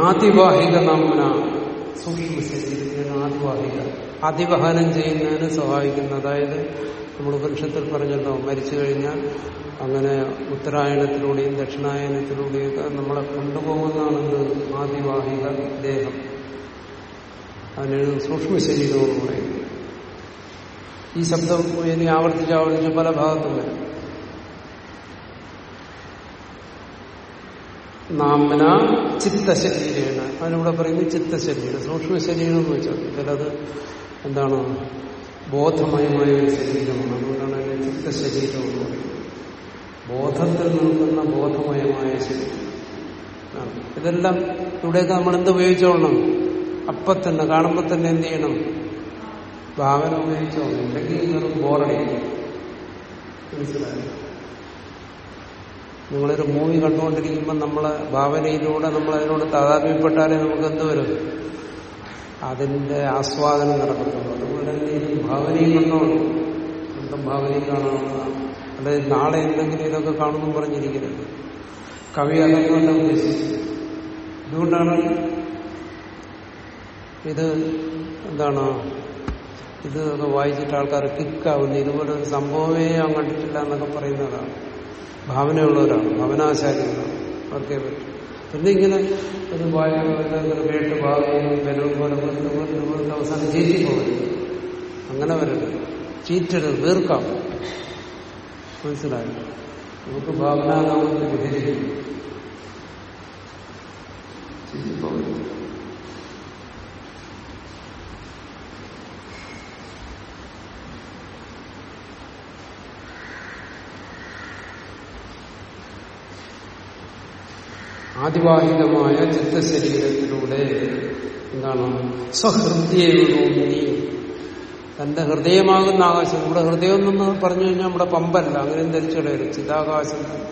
ആദിവാഹിക നാമന സൂക്ഷ്മ ആദിവാഹിക അതിവഹനം ചെയ്യുന്നതിന് സഹായിക്കുന്ന അതായത് നമ്മൾ വൃക്ഷത്തിൽ പറഞ്ഞല്ലോ മരിച്ചു കഴിഞ്ഞാൽ അങ്ങനെ ഉത്തരായണത്തിലൂടെയും ദക്ഷിണായനത്തിലൂടെയൊക്കെ നമ്മളെ കൊണ്ടുപോകുന്നതാണെന്ന് ആദിവാഹിക ദേഹം. അതിനാണ് സൂക്ഷ്മ ശരീരം എന്ന് പറയുന്നത്. ഈ ശബ്ദം ഇനി ആവർത്തിച്ച് ആവർത്തിച്ച് പല ഭാഗത്തും വരും. നാമന ചിത്തശരീരമാണ് അതിനിവിടെ പറയുന്നത് ചിത്തശരീരം. സൂക്ഷ്മ ശരീരം എന്ന് വെച്ചാൽ ചിലത് എന്താണ്? ബോധമയമായ ഒരു ശരീരമാണ്. അതുകൊണ്ടാണ് അതിന് ചിത്തശരീരം എന്ന് പറയുന്നത്. ബോധത്തിൽ നിൽക്കുന്ന ബോധമയമായ ശരീരം ഇതെല്ലാം ഇവിടെയൊക്കെ നമ്മൾ എന്ത് ഉപയോഗിച്ചോളണം? അപ്പം തന്നെ കാണുമ്പോൾ തന്നെ എന്ത് ചെയ്യണം? ഭാവന ഉപയോഗിച്ചോളണം. ഇല്ലെങ്കിൽ വെറും ബോറടി മനസ്സിലായി? നിങ്ങളൊരു മൂവി കണ്ടുകൊണ്ടിരിക്കുമ്പോൾ നമ്മളെ ഭാവനയിലൂടെ നമ്മൾ അതിനോട് താതാത്മ്യപ്പെട്ടാലേ നമുക്ക് എന്ത് വരും? അതിന്റെ ആസ്വാദനം നടക്കത്തുള്ളൂ. അതുപോലെ തന്നെ ഭാവനയും കണ്ടോളൂ സ്വന്തം ഭാവനയും കാണാവുന്നതാണ്. അതായത് നാളെ എന്തെങ്കിലും ഇതൊക്കെ കാണുമെന്നും പറഞ്ഞിരിക്കരുത്. കവി അതൊന്നുമല്ല ഉദ്ദേശിച്ചത് ഇതുകൊണ്ടാണ് ഇത് എന്താണ് ഇത് വായിച്ചിട്ട് ആൾക്കാർ കിക്കാവുന്നു ഇതുപോലെ ഒരു സംഭവമേ ഞാൻ കണ്ടിട്ടില്ല എന്നൊക്കെ പറയുന്നതാണ്. ഭാവനയുള്ളവരാണ് ഭാവനാശാലികളാണ് അവർക്കേ പറ്റും. പിന്നെ ഇങ്ങനെ ഒരു വായ കേട്ട് ഭാവിയും ബലവും പോലെ അവസാനം ചീറ്റി അങ്ങനെ വരരുത്. ചീറ്റരുത് വീർക്കാം. മനസ്സിലായോ. നമുക്ക് ഭാവനാനാമത്തെ വിഹരിക്കും ചീറ്റിപ്പോകരുത് ആദിവാഹികമായ ചിത്തശരീരത്തിലൂടെ എന്താണ്? സ്വഹൃദയോന്നി തന്റെ ഹൃദയമാകുന്ന ആകാശം. നമ്മുടെ ഹൃദയം എന്ന് പറഞ്ഞു കഴിഞ്ഞാൽ നമ്മുടെ പമ്പല്ല. അങ്ങനെ ധരിച്ചിടരുത്. ചിതാകാശം.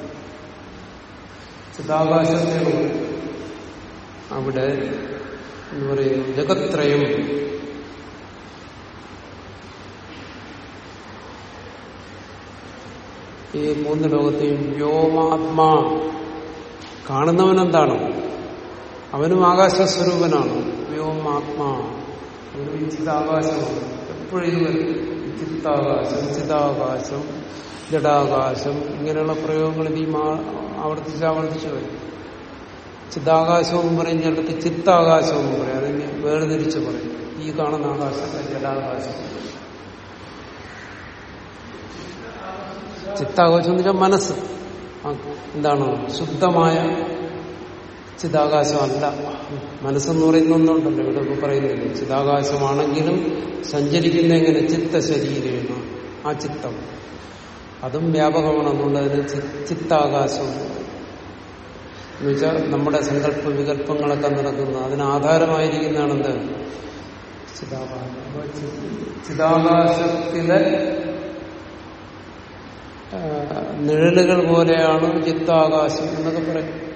ചിതാകാശത്തെ അവിടെ എന്ന് പറയുന്നു ജഗത്രയം. ഈ മൂന്ന് ലോകത്തെയും വ്യോമാത്മാ. കാണുന്നവൻ എന്താണ് അവനും ആകാശസ്വരൂപനാണ്. വ്യോമാത്മാ. അവനും ചിതാകാശമാണ്. എപ്പോഴും ചിത്താകാശം ചിതാകാശം ജഡാകാശം ഇങ്ങനെയുള്ള പ്രയോഗങ്ങൾ ഈ ആവർത്തിച്ച് ആവർത്തിച്ച് വരും. ചിതാകാശവും പറയും ചിലടത്ത് ചിത്താകാശവും പറയും. അതിന് വേർതിരിച്ച് പറയും. ഈ കാണുന്ന ആകാശത്തെ ജഡാകാശം. ചിത്താകാശം എന്ന് വെച്ചാൽ മനസ്സ്. എന്താണ്? ശുദ്ധമായ ചിതാകാശമല്ല. മനസ്സെന്ന് പറയുന്ന ഒന്നുണ്ടല്ലോ ഇവിടെ പറയുന്നില്ല? ചിതാകാശമാണെങ്കിലും സഞ്ചരിക്കുന്ന എങ്ങനെ? ചിത്തശരീരേണ ആ ചിത്തം. അതും വ്യാപകമാണ്. എന്നുള്ളത് ചിത്താകാശം. എന്ന് വെച്ചാൽ നമ്മുടെ സങ്കല്പ വികല്പങ്ങളൊക്കെ നടക്കുന്ന അതിന് ആധാരമായിരിക്കുന്നതാണ് എന്ത് ചിതാകാശം. ചിതാകാശത്തിലെ നിഴലുകൾ പോലെയാണ് ചിത്താകാശം എന്നൊക്കെ പറയും.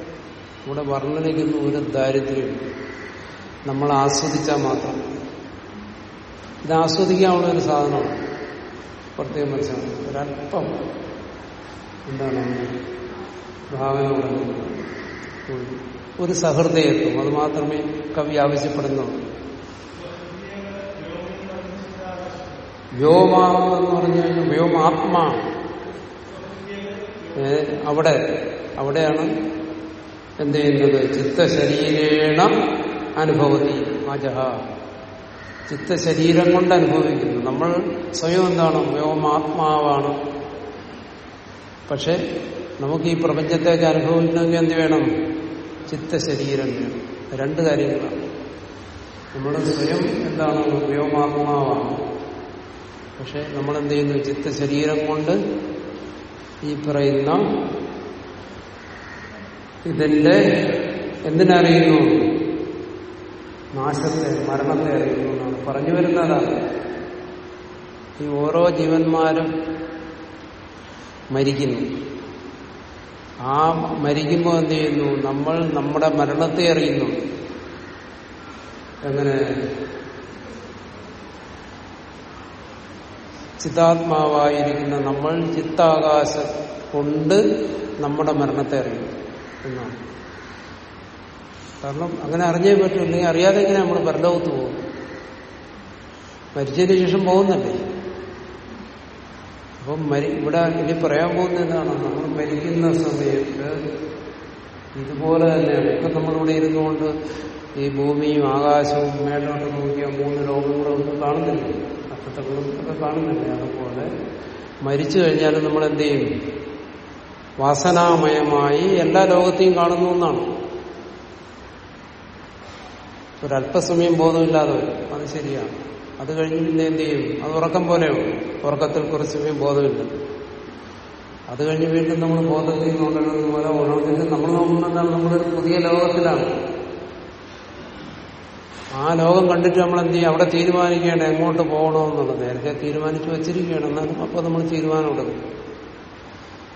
ഇവിടെ വർണനയ്ക്കുന്ന ഒരു ദാരിദ്ര്യം നമ്മൾ ആസ്വദിച്ചാൽ മാത്രം. ഇത് ആസ്വദിക്കാനുള്ള ഒരു സാധനമാണ്. പ്രത്യേകം മനസ്സിലാണ് ഒരല്പം എന്താണ് ഭാവന ഒരു സഹൃദയത്വം. അത് മാത്രമേ കവി ആവശ്യപ്പെടുന്നുള്ളൂ വ്യോമ എന്ന് പറഞ്ഞു കഴിഞ്ഞാൽ വ്യോമാത്മാ. അവിടെ അവിടെയാണ് എന്ത് ചെയ്യുന്നത് ചിത്തശരീരേണ അനുഭവത്തി അജഹ ചിത്തശരീരം കൊണ്ട് അനുഭവിക്കുന്നു. നമ്മൾ സ്വയം എന്താണ്? വ്യോമാത്മാവാണ്. പക്ഷെ നമുക്ക് ഈ പ്രപഞ്ചത്തേക്ക് അനുഭവിക്കണമെങ്കിൽ എന്ത് വേണം? ചിത്തശരീരം വേണം. രണ്ട് കാര്യങ്ങളാണ്. നമ്മൾ സ്വയം എന്താണ്? വ്യോമാത്മാവാണ്. പക്ഷെ നമ്മൾ എന്ത് ചെയ്യുന്നു? ചിത്തശരീരം കൊണ്ട് ഈ പറയുന്ന ഇതിന്റെ എന്തിനറിയുന്നു? നാശത്തെ മരണത്തെ അറിയുന്നു എന്നാണ്. പറഞ്ഞു വരുന്നതാണ് ഈ ഓരോ ജീവന്മാരും മരിക്കുന്നു. ആ മരിക്കുമ്പോൾ എന്ത് ചെയ്യുന്നു? നമ്മൾ നമ്മുടെ മരണത്തെ അറിയുന്നു. എങ്ങനെ? ചിതാത്മാവായിരിക്കുന്ന നമ്മൾ ചിത്താകാശം കൊണ്ട് നമ്മുടെ മരണത്തെ അറിയുന്നു. കാരണം അങ്ങനെ അറിഞ്ഞേ പറ്റൂ. അല്ലെങ്കിൽ അറിയാതെ ഇങ്ങനെ നമ്മൾ പരലോകത്ത് പോകും. മരിച്ചതിന് ശേഷം പോകുന്നല്ലേ? അപ്പം മരി ഇവിടെ ഇനി പറയാൻ പോകുന്ന എന്താണ്? നമ്മൾ മരിക്കുന്ന സമയത്ത് ഇതുപോലെ തന്നെയാണ്. ഇപ്പം നമ്മളിവിടെ ഇരുന്നുകൊണ്ട് ഈ ഭൂമിയും ആകാശവും മേലോട്ട് നോക്കിയ മൂന്ന് ലോകങ്ങളും ഒന്നും കാണുന്നില്ല? നക്ഷത്രങ്ങളും ഒക്കെ കാണുന്നില്ല? അതുപോലെ മരിച്ചു കഴിഞ്ഞാൽ നമ്മൾ എന്ത് ചെയ്യും? വാസനാമയമായി എല്ലാ ലോകത്തെയും കാണുന്നു എന്നാണ്. ഒരല്പസമയം ബോധമില്ലാതെ വരും. അത് ശരിയാണ്. അത് കഴിഞ്ഞ് പിന്നെ എന്ത് ചെയ്യും? അത് ഉറക്കം പോലെയാണ് ഉറക്കത്തിൽ കുറച്ച് സമയം ബോധമില്ല. അത് കഴിഞ്ഞ് വീണ്ടും നമ്മൾ ബോധത്തിൽ കൊണ്ടുവരുന്നത് പോലെ ഉണർന്നിട്ട് നമ്മൾ നോക്കുന്നതാണ് നമ്മളൊരു പുതിയ ലോകത്തിലാണ്. ആ ലോകം കണ്ടിട്ട് നമ്മൾ എന്ത് ചെയ്യും? അവിടെ തീരുമാനിക്കേണ്ട എങ്ങോട്ട് പോകണമെന്നുള്ളത്. നേരത്തെ തീരുമാനിച്ചു വെച്ചിരിക്കുകയാണ്. എന്നാലും അപ്പോൾ നമ്മൾ തീരുമാനം എടുക്കും.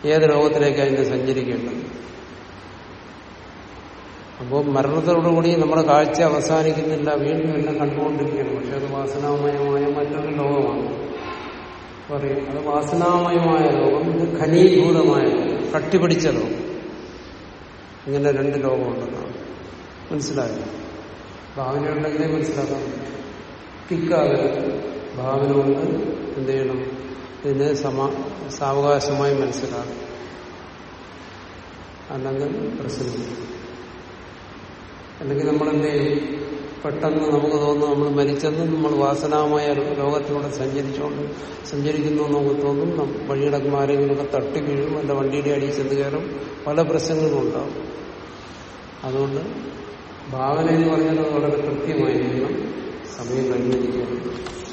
ഏത് ലോകത്തിലേക്കാണ് ഇന്ന് സഞ്ചരിക്കേണ്ടത്? അപ്പോൾ മരണത്തോടുകൂടി നമ്മുടെ കാഴ്ച അവസാനിക്കുന്നില്ല. വീണ്ടും എല്ലാം കണ്ടുകൊണ്ടിരിക്കുകയാണ്. പക്ഷെ അത് വാസനാമയമായ മറ്റൊരു ലോകമാണ്. പറയും അത് വാസനാമയമായ ലോകം ഇത് ഖനീഭൂതമായ ലോകം കട്ടിപിടിച്ച ലോകം. ഇങ്ങനെ രണ്ട് ലോകമുണ്ടെന്നാണ്. മനസ്സിലായത് ഭാവന ഉണ്ടെങ്കിലേ മനസ്സിലാക്കാൻ പറ്റും. കിക്കാകരുത്. ഭാവന കൊണ്ട് എന്ത് ചെയ്യണം? ഇതിനെ സമ സാവകാശമായി മനസ്സിലാക്കും അല്ലെങ്കിൽ പ്രശ്നം അല്ലെങ്കിൽ നമ്മൾ എന്ത് പെട്ടെന്ന് നമുക്ക് തോന്നുന്നു നമ്മൾ മരിച്ചെന്ന് നമ്മൾ വാസനാമായ ലോകത്തിലൂടെ സഞ്ചരിച്ചുകൊണ്ട് സഞ്ചരിക്കുന്നു നമുക്ക് തോന്നും. വഴിയിടക്കും ആരെങ്കിലുമൊക്കെ തട്ടി വീഴും. അല്ല വണ്ടിയുടെ അടിയിൽ ചെന്ന് കയറും. പല പ്രശ്നങ്ങളും ഉണ്ടാവും. അതുകൊണ്ട് ഭാവന എന്ന് പറഞ്ഞാൽ വളരെ കൃത്യമായിരിക്കണം സമയം കഴിഞ്ഞിരിക്കുകയാണ്.